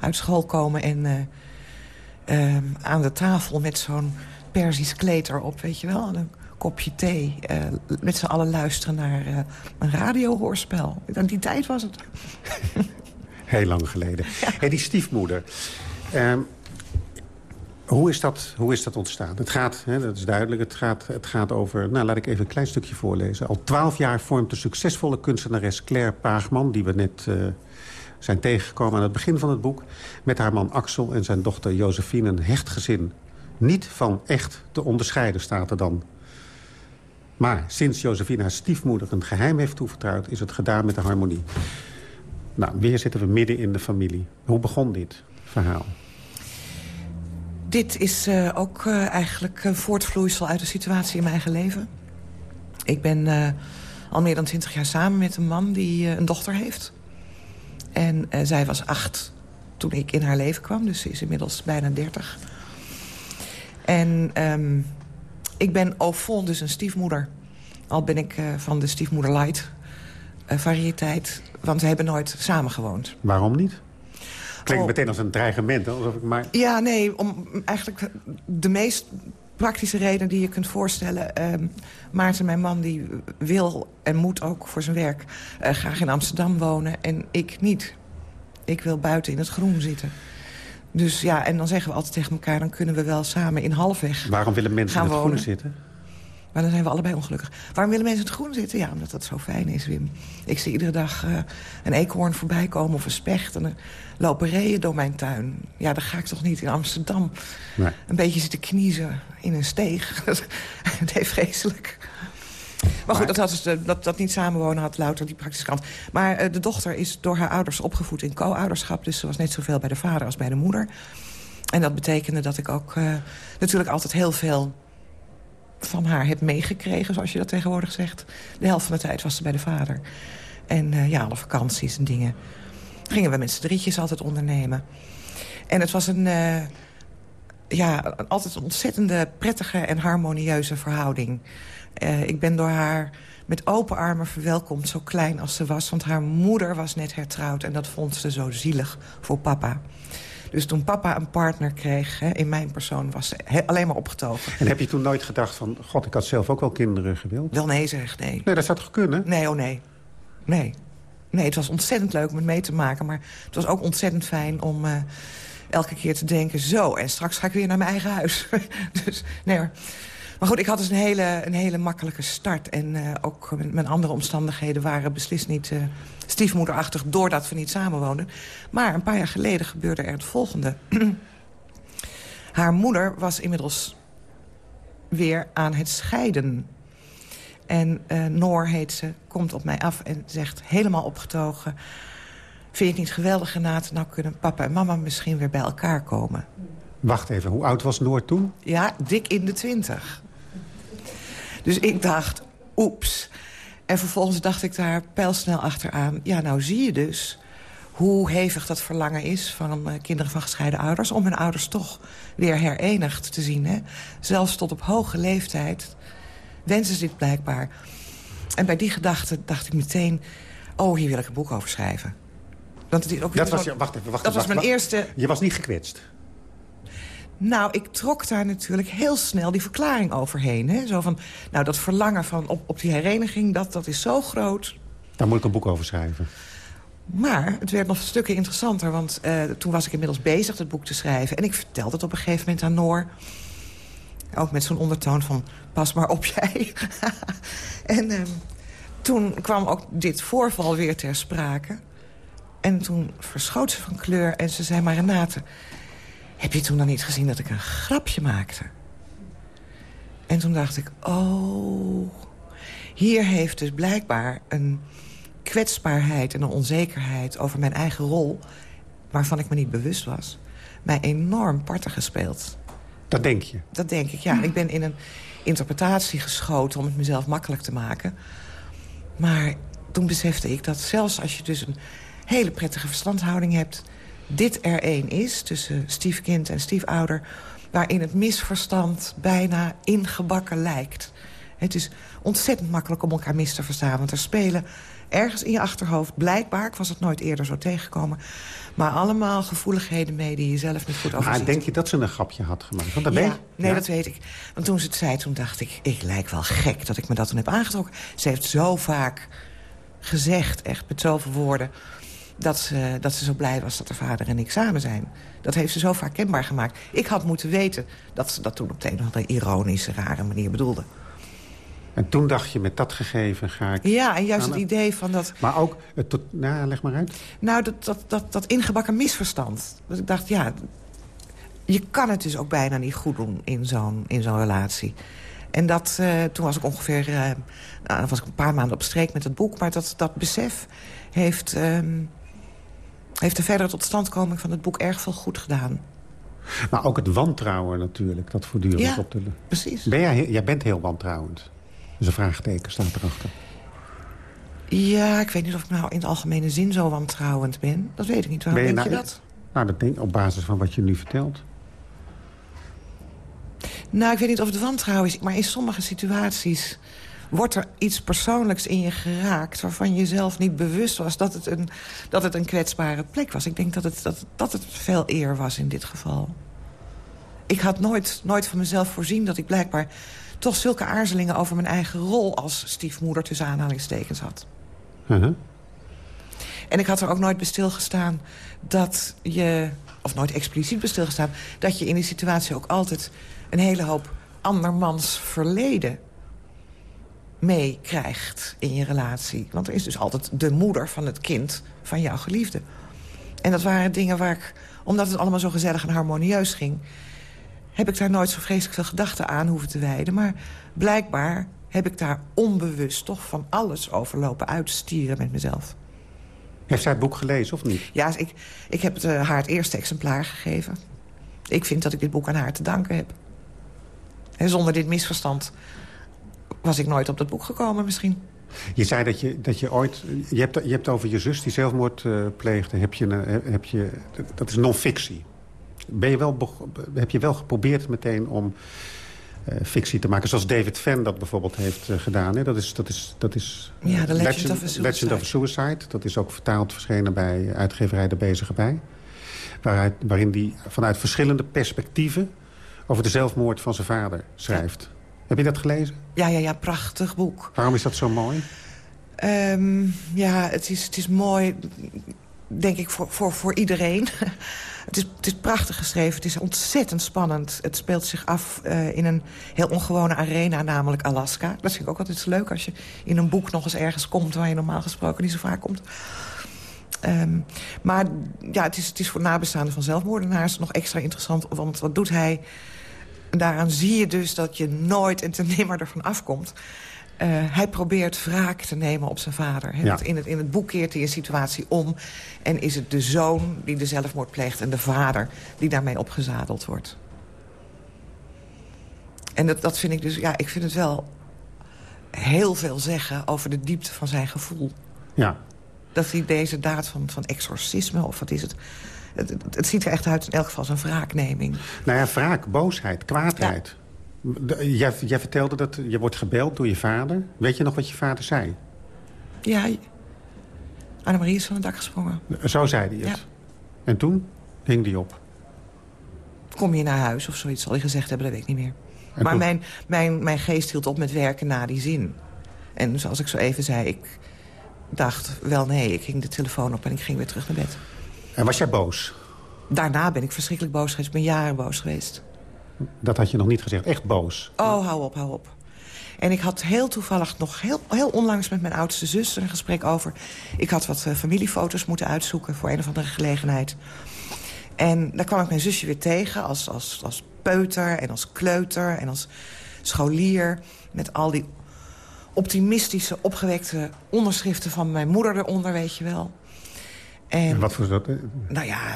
Uit school komen en uh, uh, aan de tafel met zo'n Persisch kleed erop, weet je wel. En een kopje thee. Uh, met z'n allen luisteren naar een radiohoorspel. In die tijd was het. Heel lang geleden. Ja. Hey, die stiefmoeder. Uh, hoe, is dat, hoe is dat ontstaan? Het gaat, hè, dat is duidelijk, het gaat, het gaat over... Nou, laat ik even een klein stukje voorlezen. Al twaalf jaar vormt de succesvolle kunstenares Claire Paagman... die we net uh, zijn tegengekomen aan het begin van het boek... met haar man Axel en zijn dochter Josephine een hecht gezin. Niet van echt te onderscheiden, staat er dan. Maar sinds Josephine haar stiefmoeder een geheim heeft toevertrouwd... is het gedaan met de harmonie. Nou, weer zitten we midden in de familie. Hoe begon dit verhaal? Dit is uh, ook uh, eigenlijk een voortvloeisel uit de situatie in mijn eigen leven. Ik ben uh, al meer dan twintig jaar samen met een man die een dochter heeft. En zij was acht toen ik in haar leven kwam. Dus ze is inmiddels bijna dertig. En um, ik ben fond dus een stiefmoeder. Al ben ik van de stiefmoeder light variëteit. Want we hebben nooit samengewoond. Waarom niet? Klinkt oh. meteen als een dreigement. Alsof ik maar... Ja, nee, om eigenlijk de meest praktische reden die je kunt voorstellen. Uh, Maarten, mijn man, die wil en moet ook voor zijn werk... Uh, graag in Amsterdam wonen en ik niet. Ik wil buiten in het groen zitten. Dus ja, en dan zeggen we altijd tegen elkaar... dan kunnen we wel samen in halfweg Waarom willen mensen in het groen zitten? Maar dan zijn we allebei ongelukkig. Waarom willen mensen het groen zitten? Ja, omdat dat zo fijn is, Wim. Ik zie iedere dag uh, een eekhoorn voorbij komen of een specht... en er lopen reeën door mijn tuin. Ja, dan ga ik toch niet in Amsterdam nee. een beetje zitten kniezen in een steeg. dat heeft vreselijk. Maar goed, dat, had dus dat, dat niet samenwonen had louter die praktische kant. Maar uh, de dochter is door haar ouders opgevoed in co-ouderschap. Dus ze was net zoveel bij de vader als bij de moeder. En dat betekende dat ik ook uh, natuurlijk altijd heel veel van haar heb meegekregen, zoals je dat tegenwoordig zegt. De helft van de tijd was ze bij de vader. En uh, ja, alle vakanties en dingen gingen we met z'n drietjes altijd ondernemen. En het was een, uh, ja, altijd een ontzettende prettige en harmonieuze verhouding. Uh, ik ben door haar met open armen verwelkomd, zo klein als ze was. Want haar moeder was net hertrouwd en dat vond ze zo zielig voor papa. Dus toen papa een partner kreeg, hè, in mijn persoon, was ze alleen maar opgetogen. En heb je toen nooit gedacht van... god, ik had zelf ook wel kinderen gewild? Wel nee, zeg, nee. Nee, dat zou toch kunnen? Nee, oh nee. Nee. Nee, het was ontzettend leuk om het mee te maken. Maar het was ook ontzettend fijn om uh, elke keer te denken... zo, en straks ga ik weer naar mijn eigen huis. dus, nee hoor. Maar goed, ik had dus een hele, een hele makkelijke start. En uh, ook mijn andere omstandigheden waren beslist niet uh, stiefmoederachtig... doordat we niet samenwoonden. Maar een paar jaar geleden gebeurde er het volgende. Haar moeder was inmiddels weer aan het scheiden. En uh, Noor heet ze, komt op mij af en zegt helemaal opgetogen... vind je het niet geweldig, Renate? Nou kunnen papa en mama misschien weer bij elkaar komen. Wacht even, hoe oud was Noor toen? Ja, dik in de twintig. Dus ik dacht, oeps. En vervolgens dacht ik daar pijlsnel achteraan... ja, nou zie je dus hoe hevig dat verlangen is van uh, kinderen van gescheiden ouders... om hun ouders toch weer herenigd te zien. Hè? Zelfs tot op hoge leeftijd wensen ze dit blijkbaar. En bij die gedachte dacht ik meteen... oh, hier wil ik een boek over schrijven. Want het is ook dat was, je, wacht even, wacht, dat wacht, was mijn eerste... Je was niet gekwetst? Nou, ik trok daar natuurlijk heel snel die verklaring overheen. Hè? Zo van, nou, dat verlangen van op, op die hereniging, dat, dat is zo groot. Daar moet ik een boek over schrijven. Maar het werd nog stukken interessanter, want uh, toen was ik inmiddels bezig het boek te schrijven. En ik vertelde het op een gegeven moment aan Noor. Ook met zo'n ondertoon van, pas maar op jij. en uh, toen kwam ook dit voorval weer ter sprake. En toen verschoot ze van kleur en ze zei, maar Renate... heb je toen dan niet gezien dat ik een grapje maakte? En toen dacht ik, oh... hier heeft dus blijkbaar een kwetsbaarheid en een onzekerheid over mijn eigen rol... waarvan ik me niet bewust was, mij enorm parten gespeeld. Dat denk je? Dat denk ik, ja. Ik ben in een interpretatie geschoten om het mezelf makkelijk te maken. Maar toen besefte ik dat zelfs als je dus een hele prettige verstandhouding hebt... dit er één is tussen stiefkind en stiefouder... waarin het misverstand bijna ingebakken lijkt. Het is ontzettend makkelijk om elkaar mis te verstaan. Want er spelen ergens in je achterhoofd, blijkbaar... ik was het nooit eerder zo tegengekomen... maar allemaal gevoeligheden mee die je zelf niet goed overziet. Maar denk je dat ze een grapje had gemaakt? Want dat ja, weet, nee, ja? dat weet ik. Want toen ze het zei, toen dacht ik... ik lijk wel gek dat ik me dat toen heb aangetrokken. Ze heeft zo vaak gezegd, echt met zoveel woorden... Dat ze, dat ze zo blij was dat haar vader en ik samen zijn. Dat heeft ze zo vaak kenbaar gemaakt. Ik had moeten weten dat ze dat toen op de een of andere ironische, rare manier bedoelde. En toen dacht je, met dat gegeven ga ik... Ja, en juist het idee van dat... Maar ook, het tot, nou, leg maar uit. Nou, dat, dat, dat, dat ingebakken misverstand. Dat ik dacht, ja, je kan het dus ook bijna niet goed doen in zo'n zo'n relatie. En dat, uh, toen was ik ongeveer... Uh, nou, was ik een paar maanden op streek met het boek. Maar dat, dat besef heeft... Um, heeft de verdere totstandkoming van het boek erg veel goed gedaan. Maar ook het wantrouwen natuurlijk, dat voortdurend Ja, op de... precies. Ben jij, jij bent heel wantrouwend. Dus een vraagteken staat erachter. Ja, ik weet niet of ik nou in de algemene zin zo wantrouwend ben. Dat weet ik niet. Waarom ben denk je nou- dat? Nou, dat denk ik op basis van wat je nu vertelt. Nou, ik weet niet of het wantrouwen is, maar in sommige situaties wordt er iets persoonlijks in je geraakt... waarvan je zelf niet bewust was dat het een, dat het een kwetsbare plek was. Ik denk dat het, dat, dat het veel eer was in dit geval. Ik had nooit, nooit van mezelf voorzien dat ik blijkbaar... toch zulke aarzelingen over mijn eigen rol als stiefmoeder... tussen aanhalingstekens had. Uh-huh. En ik had er ook nooit bij stilgestaan dat je... of nooit expliciet bij stilgestaan... dat je in die situatie ook altijd een hele hoop andermans verleden meekrijgt in je relatie. Want er is dus altijd de moeder van het kind van jouw geliefde. En dat waren dingen waar ik, omdat het allemaal zo gezellig en harmonieus ging... heb ik daar nooit zo vreselijk veel gedachten aan hoeven te wijden. Maar blijkbaar heb ik daar onbewust toch van alles over lopen uitstieren met mezelf. Heeft zij het boek gelezen of niet? Ja, ik, ik heb het, eh, haar het eerste exemplaar gegeven. Ik vind dat ik dit boek aan haar te danken heb. En zonder dit misverstand was ik nooit op dat boek gekomen misschien. Je zei dat je, dat je ooit... Je hebt, je hebt over je zus die zelfmoord eh, pleegde. Heb je, een- heb je, dat is non-fictie. Ben je wel, heb je wel geprobeerd meteen om eh, fictie te maken? Zoals David Venn dat bijvoorbeeld heeft eh, gedaan. Hè? Dat is, dat is, dat is eh, Ja, The Legend of Suicide. Legend of Suicide. Dat is ook vertaald verschenen bij uitgeverij De Bezige Bij. Waaruit, waarin hij vanuit verschillende perspectieven... over de zelfmoord van zijn vader schrijft. Heb je dat gelezen? Ja, ja, ja, prachtig boek. Waarom is dat zo mooi? Ehm, ja, het is, het is mooi, denk ik, voor, voor, voor iedereen. het, is, het is prachtig geschreven, het is ontzettend spannend. Het speelt zich af eh, in een heel ongewone arena, namelijk Alaska. Dat vind ik ook altijd leuk als je in een boek nog eens ergens komt... waar je normaal gesproken niet zo vaak komt. Ehm, maar ja, het is, het is voor nabestaanden van zelfmoordenaars nog extra interessant. Want wat doet hij? En daaraan zie je dus dat je nooit en ten nimmer ervan afkomt. Eh, hij probeert wraak te nemen op zijn vader. Ja. In, het, in het boek keert hij een situatie om. En is het de zoon die de zelfmoord pleegt... en de vader die daarmee opgezadeld wordt. En dat, dat vind ik dus... Ja, ik vind het wel heel veel zeggen over de diepte van zijn gevoel. Ja. Dat hij deze daad van, van exorcisme, of wat is het... Het, het, ziet er echt uit in elk geval als een wraakneming. Nou ja, wraak, boosheid, kwaadheid. De- Jij, jij vertelde dat je wordt gebeld door je vader. Weet je nog wat je vader zei? Ja, Annemarie is van het dak gesprongen. Zo zei hij het. Ja. En toen hing die op. Kom je naar huis of zoiets, zal hij gezegd hebben, dat weet ik niet meer. En maar toen- mijn, mijn, mijn geest hield op met werken na die zin. En zoals ik zo even zei, ik dacht, wel nee, ik ging de telefoon op en ik ging weer terug naar bed. En was jij boos? Daarna ben ik verschrikkelijk boos geweest, ik ben jaren boos geweest. Dat had je nog niet gezegd. Echt boos. Oh, hou op, hou op. En ik had heel toevallig nog heel, heel onlangs met mijn oudste zus een gesprek over. Ik had wat eh, familiefoto's moeten uitzoeken voor een of andere gelegenheid. En daar kwam ik mijn zusje weer tegen als, als, als peuter en als kleuter en als scholier. Met al die optimistische, opgewekte onderschriften van mijn moeder eronder, weet je wel. En, En wat voor dat? nou ja,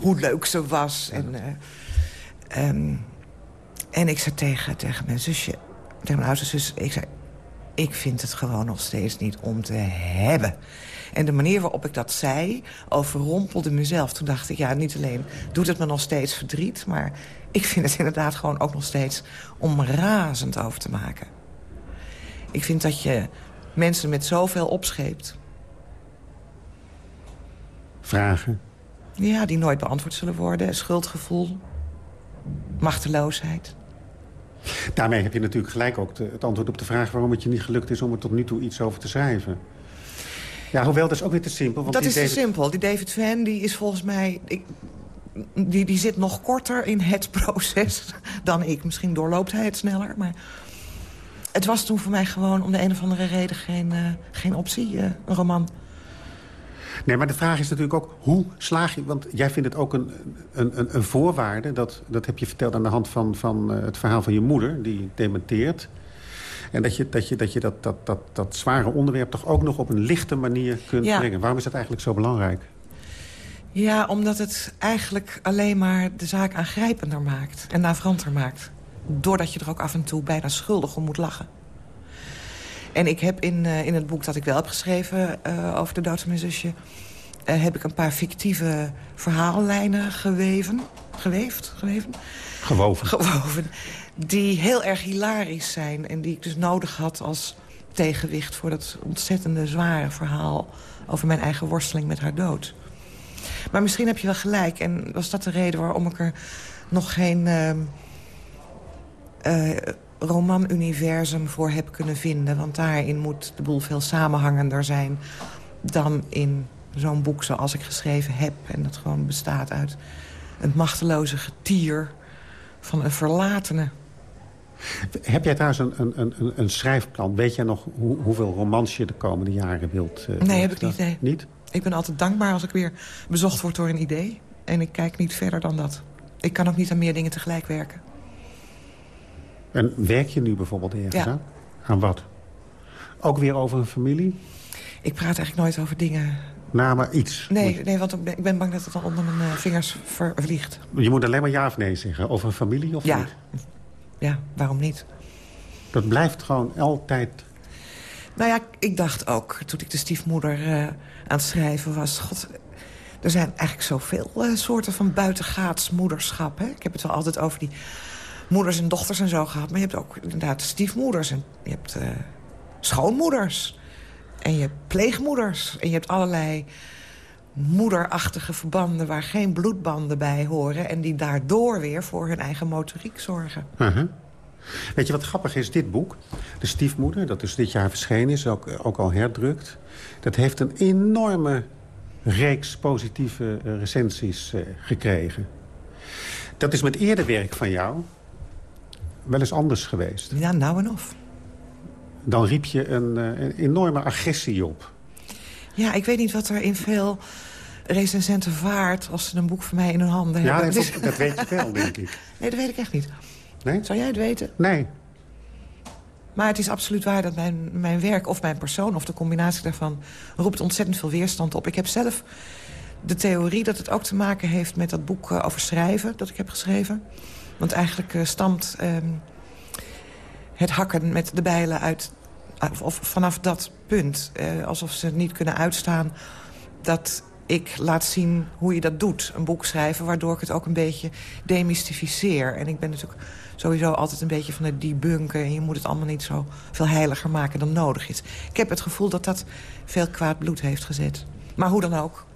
hoe leuk ze was. En, eh, ehm, en ik zei tegen, tegen mijn zusje, tegen mijn oudste zus... ik zei, ik vind het gewoon nog steeds niet om te hebben. En de manier waarop ik dat zei, overrompelde mezelf. Toen dacht ik, ja, niet alleen doet het me nog steeds verdriet... maar ik vind het inderdaad gewoon ook nog steeds om razend over te maken. Ik vind dat je mensen met zoveel opscheept... Vragen. Ja, die nooit beantwoord zullen worden. Schuldgevoel, machteloosheid. Daarmee heb je natuurlijk gelijk ook de- het antwoord op de vraag... waarom het je niet gelukt is om er tot nu toe iets over te schrijven. Ja, hoewel, dat is ook niet te simpel. Want dat is te simpel. Die David Van die is volgens mij... Ik, die, die zit nog korter in het proces dan ik. Misschien doorloopt hij het sneller, maar... Het was toen voor mij gewoon om de een of andere reden geen, eh, geen optie, eh, een roman. Nee, maar de vraag is natuurlijk ook, hoe slaag je... want jij vindt het ook een, een, een, een voorwaarde... Dat, dat heb je verteld aan de hand van, van eh, het verhaal van je moeder... die dementeert. En dat je dat, je, dat, je dat, dat, dat, dat zware onderwerp toch ook nog op een lichte manier kunt Ja. brengen. Waarom is dat eigenlijk zo belangrijk? Ja, omdat het eigenlijk alleen maar de zaak aangrijpender maakt. En navranter maakt. Doordat je er ook af en toe bijna schuldig om moet lachen. En ik heb in, uh, in het boek dat ik wel heb geschreven uh, over de dood van mijn zusje... Uh, heb ik een paar fictieve verhaallijnen geweven. Geweefd? Geweven? Gewoven. Gewoven. Die heel erg hilarisch zijn. En die ik dus nodig had als tegenwicht voor dat ontzettende zware verhaal... over mijn eigen worsteling met haar dood. Maar misschien heb je wel gelijk. En was dat de reden waarom ik er nog geen uh, romanuniversum voor heb kunnen vinden. Want daarin moet de boel veel samenhangender zijn... dan in zo'n boek zoals ik geschreven heb. En dat gewoon bestaat uit een machteloze getier van een verlatene. Heb jij trouwens een, een, een, een schrijfplan? Weet jij nog hoe, hoeveel romans je de komende jaren wilt? Uh, nee, heb ik niet. Nee. Niet? Ik ben altijd dankbaar als ik weer bezocht word door een idee. En ik kijk niet verder dan dat. Ik kan ook niet aan meer dingen tegelijk werken. En werk je nu bijvoorbeeld ergens ja. aan? Aan wat? Ook weer over een familie? Ik praat eigenlijk nooit over dingen... Nou, maar iets. Nee, nee want ik ben bang dat het dan onder mijn uh, vingers vervliegt. Je moet alleen maar ja of nee zeggen. Over een familie of ja. niet? Ja, waarom niet? Dat blijft gewoon altijd... Nou ja, ik dacht ook, toen ik de stiefmoeder uh, aan het schrijven was... God, er zijn eigenlijk zoveel uh, soorten van buitengaats moederschap. Hè? Ik heb het wel altijd over die moeders en dochters en zo gehad. Maar je hebt ook inderdaad stiefmoeders. En je hebt uh, schoonmoeders. En je hebt pleegmoeders. En je hebt allerlei moederachtige verbanden... waar geen bloedbanden bij horen... en die daardoor weer voor hun eigen motoriek zorgen. -huh. Weet je wat grappig is? Dit boek, De Stiefmoeder... dat dus dit jaar verschenen is, ook, ook al herdrukt... dat heeft een enorme reeks positieve uh, recensies gekregen. Dat is met eerder werk van jou wel eens anders geweest. Ja, nou en of. Dan riep je een, uh, een, enorme agressie op. Ja, ik weet niet wat er in veel recensenten vaart... als ze een boek van mij in hun handen ja, hebben. Ja, dat, dat weet je wel, denk ik. Nee, dat weet ik echt niet. Nee? Zou jij het weten? Nee. Maar het is absoluut waar dat mijn, mijn werk of mijn persoon... of de combinatie daarvan roept ontzettend veel weerstand op. Ik heb zelf de theorie dat het ook te maken heeft met dat boek uh, over schrijven... dat ik heb geschreven. Want eigenlijk uh, stamt um, het hakken met de bijlen uit... Of, of vanaf dat punt, uh, alsof ze niet kunnen uitstaan... dat ik laat zien hoe je dat doet, een boek schrijven... waardoor ik het ook een beetje demystificeer. En ik ben natuurlijk sowieso altijd een beetje van het debunken... en je moet het allemaal niet zo veel heiliger maken dan nodig is. Ik heb het gevoel dat dat veel kwaad bloed heeft gezet. Maar hoe dan ook...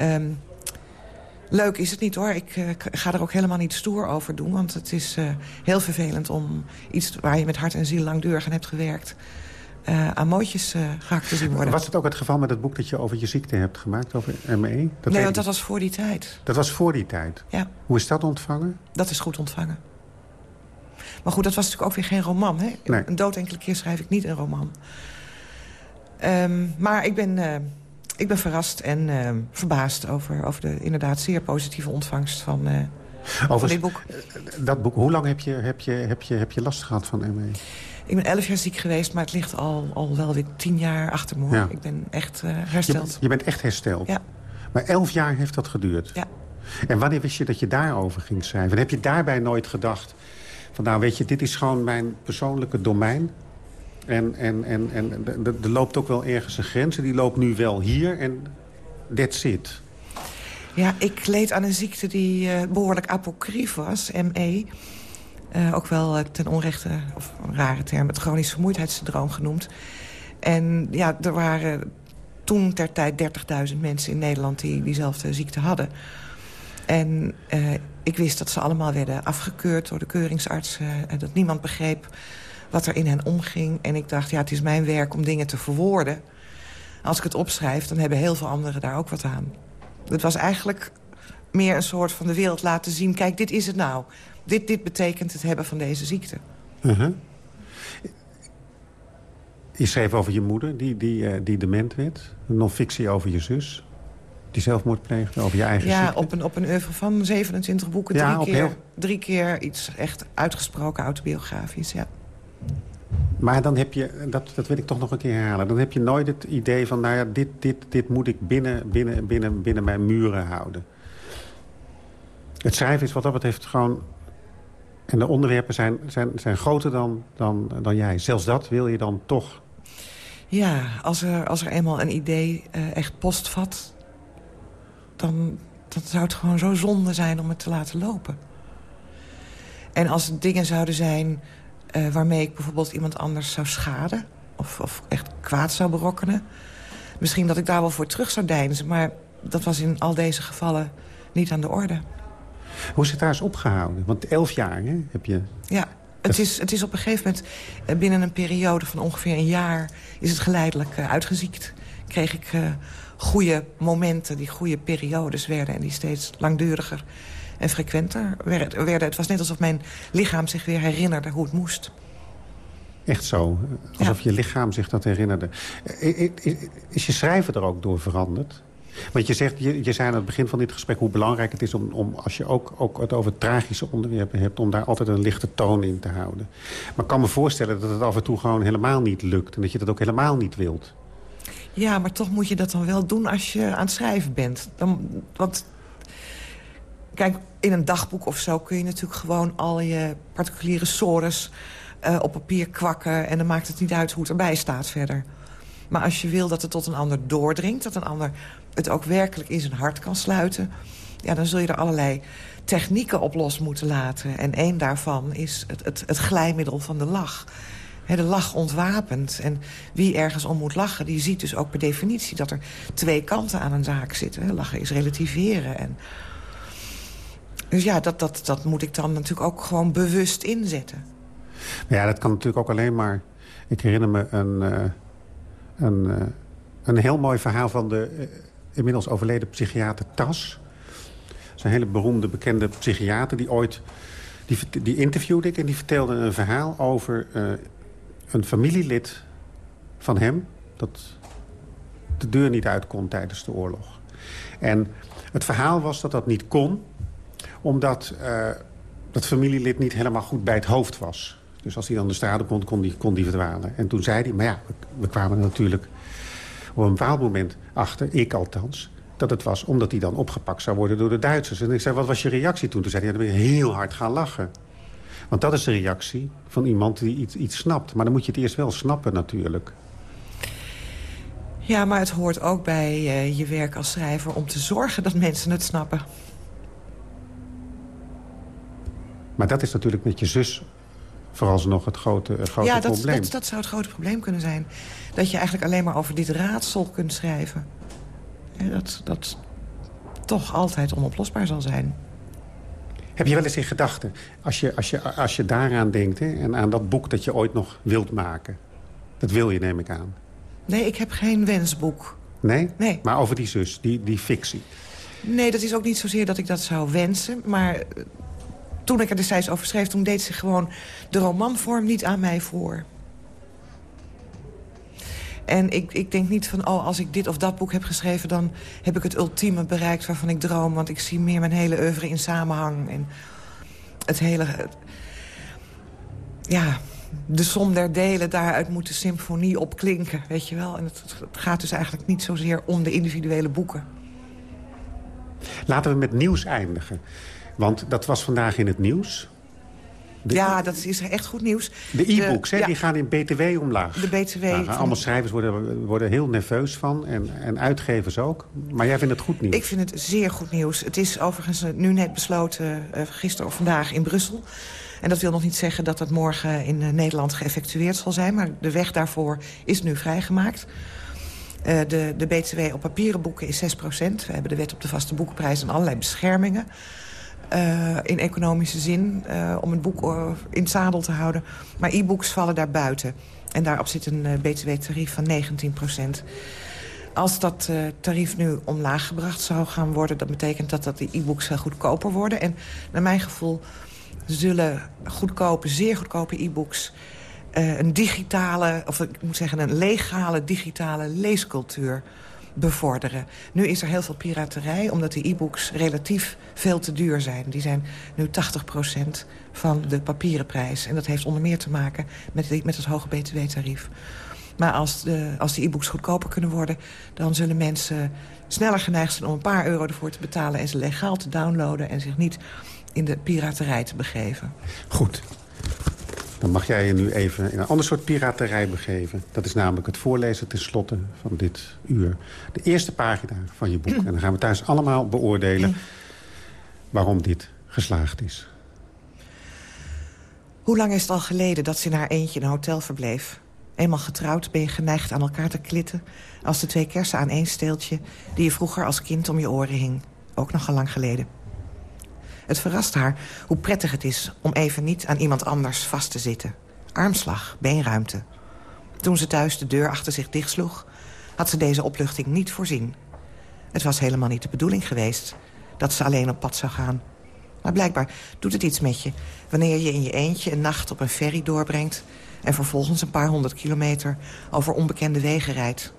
Um, Leuk is het niet hoor. Ik uh, ga er ook helemaal niet stoer over doen. Want het is uh, heel vervelend om iets waar je met hart en ziel langdurig aan hebt gewerkt... Uh, aan mooitjes gehakt te zien worden. Was het ook het geval met het boek dat je over je ziekte hebt gemaakt, over ME? Dat nee, want dat was voor die tijd. Dat was voor die tijd? Ja. Hoe is dat ontvangen? Dat is goed ontvangen. Maar goed, dat was natuurlijk ook weer geen roman. Hè? Nee. Een dood enkele keer schrijf ik niet een roman. Um, maar ik ben ik ben verrast en uh, verbaasd over, over de inderdaad zeer positieve ontvangst van, uh, van dit boek. Dat boek, hoe lang heb je, heb, je, heb, je, heb je last gehad van ME? Ik ben elf jaar ziek geweest, maar het ligt al, al wel weer tien jaar achter me. Ja. Ik ben echt uh, hersteld. Je, je, bent echt hersteld? Ja. Maar elf jaar heeft dat geduurd? Ja. En wanneer wist je dat je daarover ging schrijven? En heb je daarbij nooit gedacht... van nou weet je, dit is gewoon mijn persoonlijke domein... En, en, en, en er loopt ook wel ergens een grens. Die loopt nu wel hier en that's it. Ja, ik leed aan een ziekte die uh, behoorlijk apocrief was, ME. Uh, ook wel uh, ten onrechte, of een rare term, het chronisch vermoeidheidssyndroom genoemd. En ja, er waren toen ter tijd 30.000 mensen in Nederland die diezelfde ziekte hadden. En ik wist dat ze allemaal werden afgekeurd door de keuringsartsen. en dat niemand begreep wat er in hen omging. En ik dacht, ja, het is mijn werk om dingen te verwoorden. Als ik het opschrijf, dan hebben heel veel anderen daar ook wat aan. Het was eigenlijk meer een soort van de wereld laten zien... kijk, dit is het nou. Dit, dit betekent het hebben van deze ziekte. Uh -huh. Je schreef over je moeder, die, die, uh, die dement werd. Een non-fictie over je zus. Die zelfmoord pleegde, over je eigen ja, ziekte. op een, op een oeuvre van 27 boeken. Ja, drie, keer, heel... drie keer iets echt uitgesproken autobiografisch, ja. Maar dan heb je, dat, dat wil ik toch nog een keer herhalen... dan heb je nooit het idee van, nou ja, dit, dit, dit moet ik binnen, binnen, binnen, binnen mijn muren houden. Het schrijven is wat dat betreft gewoon... en de onderwerpen zijn, zijn, zijn groter dan, dan, dan jij. Zelfs dat wil je dan toch... Ja, als er, als er eenmaal een idee uh, echt postvat... Dan, dan zou het gewoon zo zonde zijn om het te laten lopen. En als dingen zouden zijn uh, waarmee ik bijvoorbeeld iemand anders zou schaden... Of, of echt kwaad zou berokkenen... misschien dat ik daar wel voor terug zou deinzen... maar dat was in al deze gevallen niet aan de orde. Hoe is het daar eens opgehouden? Want elf jaar hè, heb je... Ja, het is, het is op een gegeven moment, eh, binnen een periode van ongeveer een jaar... is het geleidelijk uh, uitgeziekt. Kreeg ik uh, goede momenten, die goede periodes werden... en die steeds langduriger en frequenter werden. Het was net alsof mijn lichaam zich weer herinnerde hoe het moest. Echt zo? Alsof je lichaam zich dat herinnerde. Is je schrijven er ook door veranderd? Want je zegt, je, je zei aan het begin van dit gesprek hoe belangrijk het is... om, om als je ook, ook het over tragische onderwerpen hebt... om daar altijd een lichte toon in te houden. Maar ik kan me voorstellen dat het af en toe gewoon helemaal niet lukt... en dat je dat ook helemaal niet wilt. Ja, maar toch moet je dat dan wel doen als je aan het schrijven bent. Dan, want Kijk, in een dagboek of zo kun je natuurlijk gewoon al je particuliere sores uh, op papier kwakken... en dan maakt het niet uit hoe het erbij staat verder. Maar als je wil dat het tot een ander doordringt... dat een ander het ook werkelijk in zijn hart kan sluiten... Ja, dan zul je er allerlei technieken op los moeten laten. En één daarvan is het, het, het glijmiddel van de lach. de lach ontwapent. En wie ergens om moet lachen, die ziet dus ook per definitie... dat er twee kanten aan een zaak zitten. Lachen is relativeren en dus ja, dat, dat, dat moet ik dan natuurlijk ook gewoon bewust inzetten. Ja, dat kan natuurlijk ook alleen maar... Ik herinner me een, uh, een, uh, een heel mooi verhaal van de uh, inmiddels overleden psychiater Tas. Is een hele beroemde, bekende psychiater die ooit... Die, die interviewde ik en die vertelde een verhaal over een familielid van hem... dat de deur niet uit kon tijdens de oorlog. En het verhaal was dat dat niet kon omdat uh, dat familielid niet helemaal goed bij het hoofd was. Dus als hij dan de straat kon, kon die, kon die verdwalen. En toen zei hij, maar ja, we, kwamen natuurlijk op een bepaald moment achter, ik althans... dat het was omdat hij dan opgepakt zou worden door de Duitsers. En ik zei, wat was je reactie toen? Toen zei hij, dan ben heel hard gaan lachen. Want dat is de reactie van iemand die iets, iets snapt. Maar dan moet je het eerst wel snappen natuurlijk. Ja, maar het hoort ook bij uh, je werk als schrijver... om te zorgen dat mensen het snappen. Maar dat is natuurlijk met je zus vooralsnog het grote, het grote ja, dat, probleem. Ja, dat, dat zou het grote probleem kunnen zijn. Dat je eigenlijk alleen maar over dit raadsel kunt schrijven. En dat, dat toch altijd onoplosbaar zal zijn. Heb je wel eens in gedachten, als je, als je, als je daaraan denkt... Hè, en aan dat boek dat je ooit nog wilt maken... dat wil je, neem ik aan. Nee, ik heb geen wensboek. Nee? Nee. Maar over die zus, die, die fictie. Nee, dat is ook niet zozeer dat ik dat zou wensen. Maar toen ik er destijds over schreef... toen deed zich gewoon de romanvorm niet aan mij voor. En ik, ik denk niet van, oh, als ik dit of dat boek heb geschreven... dan heb ik het ultieme bereikt waarvan ik droom. Want ik zie meer mijn hele oeuvre in samenhang. En het hele... Ja, de som der delen, daaruit moet de symfonie op klinken, weet je wel. En het gaat dus eigenlijk niet zozeer om de individuele boeken. Laten we met nieuws eindigen. Want dat was vandaag in het nieuws. ja, dat is echt goed nieuws. De e-books, die gaan in BTW omlaag. De BTW... Nou, allemaal schrijvers worden, worden heel nerveus van. En, en uitgevers ook. Maar jij vindt het goed nieuws? Ik vind het zeer goed nieuws. Het is overigens eh, nu net besloten, uh, gisteren of vandaag, in Brussel. En dat wil nog niet zeggen dat het morgen in uh, Nederland geëffectueerd zal zijn. Maar de weg daarvoor is nu vrijgemaakt. Uh, de, de BTW op papieren boeken is 6% We hebben de wet op de vaste boekenprijs en allerlei beschermingen. Uh, in economische zin, uh, om het boek uh, in het zadel te houden. Maar e-books vallen daar buiten. En daarop zit een btw-tarief van 19% Als dat tarief nu omlaag gebracht zou gaan worden... dat betekent dat, dat de e-books goedkoper worden. En naar mijn gevoel zullen goedkope, zeer goedkope e-books... een digitale, of ik moet zeggen een legale digitale leescultuur bevorderen. Nu is er heel veel piraterij, omdat de e-books relatief veel te duur zijn. Die zijn nu 80% van de papieren prijs. En dat heeft onder meer te maken met, met het hoge btw-tarief. Maar als, de, als die e-books goedkoper kunnen worden... dan zullen mensen sneller geneigd zijn om een paar euro ervoor te betalen... en ze legaal te downloaden en zich niet in de piraterij te begeven. Goed. Dan mag jij je nu even in een ander soort piraterij begeven. Dat is namelijk het voorlezen tenslotte van dit uur. De eerste pagina van je boek. En dan gaan we thuis allemaal beoordelen waarom dit geslaagd is. Hoe lang is het al geleden dat ze in haar eentje in een hotel verbleef? Eenmaal getrouwd ben je geneigd aan elkaar te klitten... als de twee kersen aan één steeltje... die je vroeger als kind om je oren hing. Ook nog al lang geleden. Het verrast haar hoe prettig het is om even niet aan iemand anders vast te zitten. Armslag, beenruimte. Toen ze thuis de deur achter zich dichtsloeg... had ze deze opluchting niet voorzien. Het was helemaal niet de bedoeling geweest dat ze alleen op pad zou gaan. Maar blijkbaar doet het iets met je... wanneer je in je eentje een nacht op een ferry doorbrengt... en vervolgens een paar honderd kilometer over onbekende wegen rijdt.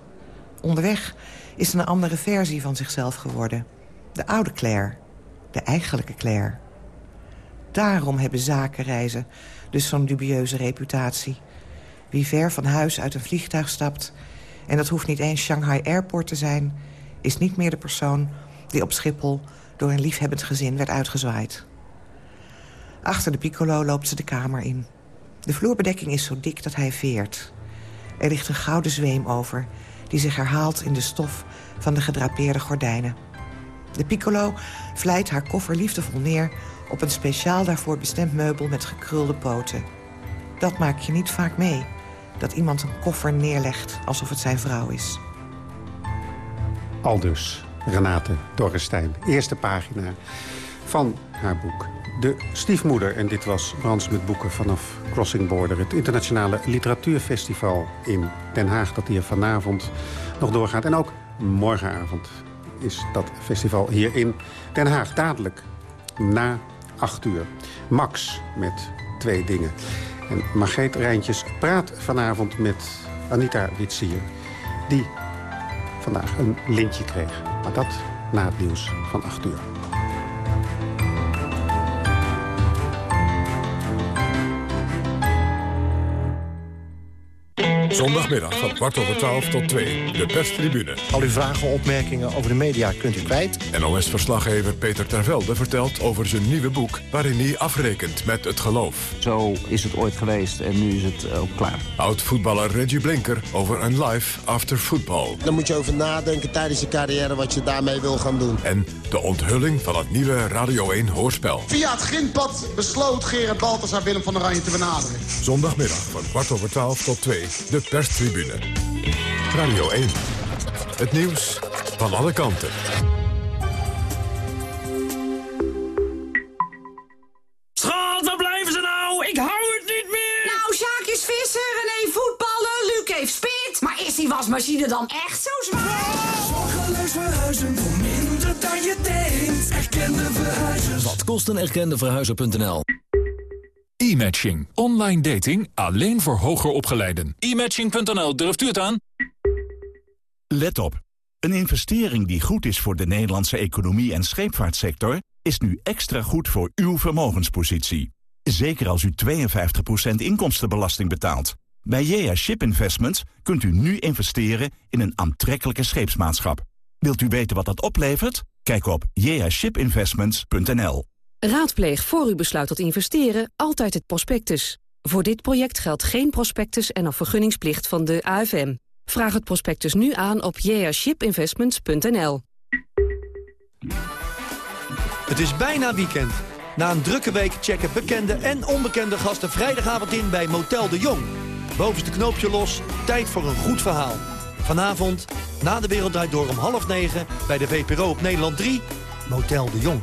Onderweg is een andere versie van zichzelf geworden. De oude Claire, de eigenlijke Claire. Daarom hebben zakenreizen dus zo'n dubieuze reputatie. Wie ver van huis uit een vliegtuig stapt... en dat hoeft niet eens Shanghai Airport te zijn... is niet meer de persoon die op Schiphol door een liefhebbend gezin werd uitgezwaaid. Achter de piccolo loopt ze de kamer in. De vloerbedekking is zo dik dat hij veert. Er ligt een gouden zweem over... die zich herhaalt in de stof van de gedrapeerde gordijnen. De piccolo vlijt haar koffer liefdevol neer... op een speciaal daarvoor bestemd meubel met gekrulde poten. Dat maak je niet vaak mee, dat iemand een koffer neerlegt alsof het zijn vrouw is. Aldus, Renate Dorrestein. Eerste pagina van haar boek. De stiefmoeder. En dit was Brans met boeken vanaf Crossing Border. Het internationale literatuurfestival in Den Haag... dat hier vanavond nog doorgaat. En ook morgenavond is dat festival hier in Den Haag. Dadelijk na acht uur. Max met twee dingen. En Margreet Rijntjes praat vanavond met Anita Witsier... die vandaag een lintje kreeg. Maar dat na het nieuws van 8 uur. Zondagmiddag van kwart over twaalf tot 2. De perstribune. Al uw vragen opmerkingen over de media kunt u kwijt. NOS-verslaggever Peter Tervelde vertelt over zijn nieuwe boek... waarin hij afrekent met het geloof. Zo is het ooit geweest en nu is het ook klaar. Oud-voetballer Reggie Blinker over een life after football. Dan moet je over nadenken tijdens je carrière wat je daarmee wil gaan doen. En de onthulling van het nieuwe Radio 1 hoorspel. Via het grindpad besloot Gerard Balthasar Willem van Oranje te benaderen. Zondagmiddag van kwart over twaalf tot 2. De perstribune. Radio 1. Het nieuws van alle kanten. Schat, waar blijven ze nou? Ik hou het niet meer! Nou, Sjaak is visser, René voetballen, Luc heeft spit. Maar is die wasmachine dan echt zo zwaar? Zorgeloos verhuizen voor minder dan je denkt. Erkende verhuizers. Wat kost een erkende verhuizer.nl? E-matching. Online dating alleen voor hoger opgeleiden. E-matching.nl, durft u het aan? Let op. Een investering die goed is voor de Nederlandse economie en scheepvaartsector... is nu extra goed voor uw vermogenspositie. Zeker als u 52% inkomstenbelasting betaalt. Bij JA Ship Investments kunt u nu investeren in een aantrekkelijke scheepsmaatschap. Wilt u weten wat dat oplevert? Kijk op jashipinvestments.nl. Raadpleeg voor u besluit tot investeren altijd het prospectus. Voor dit project geldt geen prospectus en of vergunningsplicht van de AFM. Vraag het prospectus nu aan op jashipinvestments.nl. Het is bijna weekend. Na een drukke week checken bekende en onbekende gasten vrijdagavond in bij Motel de Jong. Bovenste knoopje los, tijd voor een goed verhaal. Vanavond, na de Wereld Door om half negen... bij de VPRO op Nederland 3, Motel de Jong.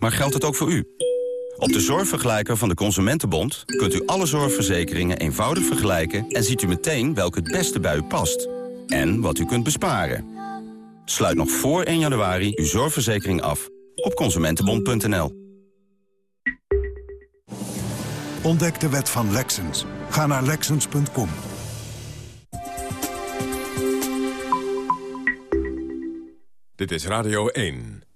Maar geldt het ook voor u? Op de zorgvergelijker van de Consumentenbond kunt u alle zorgverzekeringen eenvoudig vergelijken... en ziet u meteen welke het beste bij u past. En wat u kunt besparen. Sluit nog voor 1 januari uw zorgverzekering af op consumentenbond.nl. Ontdek de wet van Lexens. Ga naar Lexens.com. Dit is Radio 1.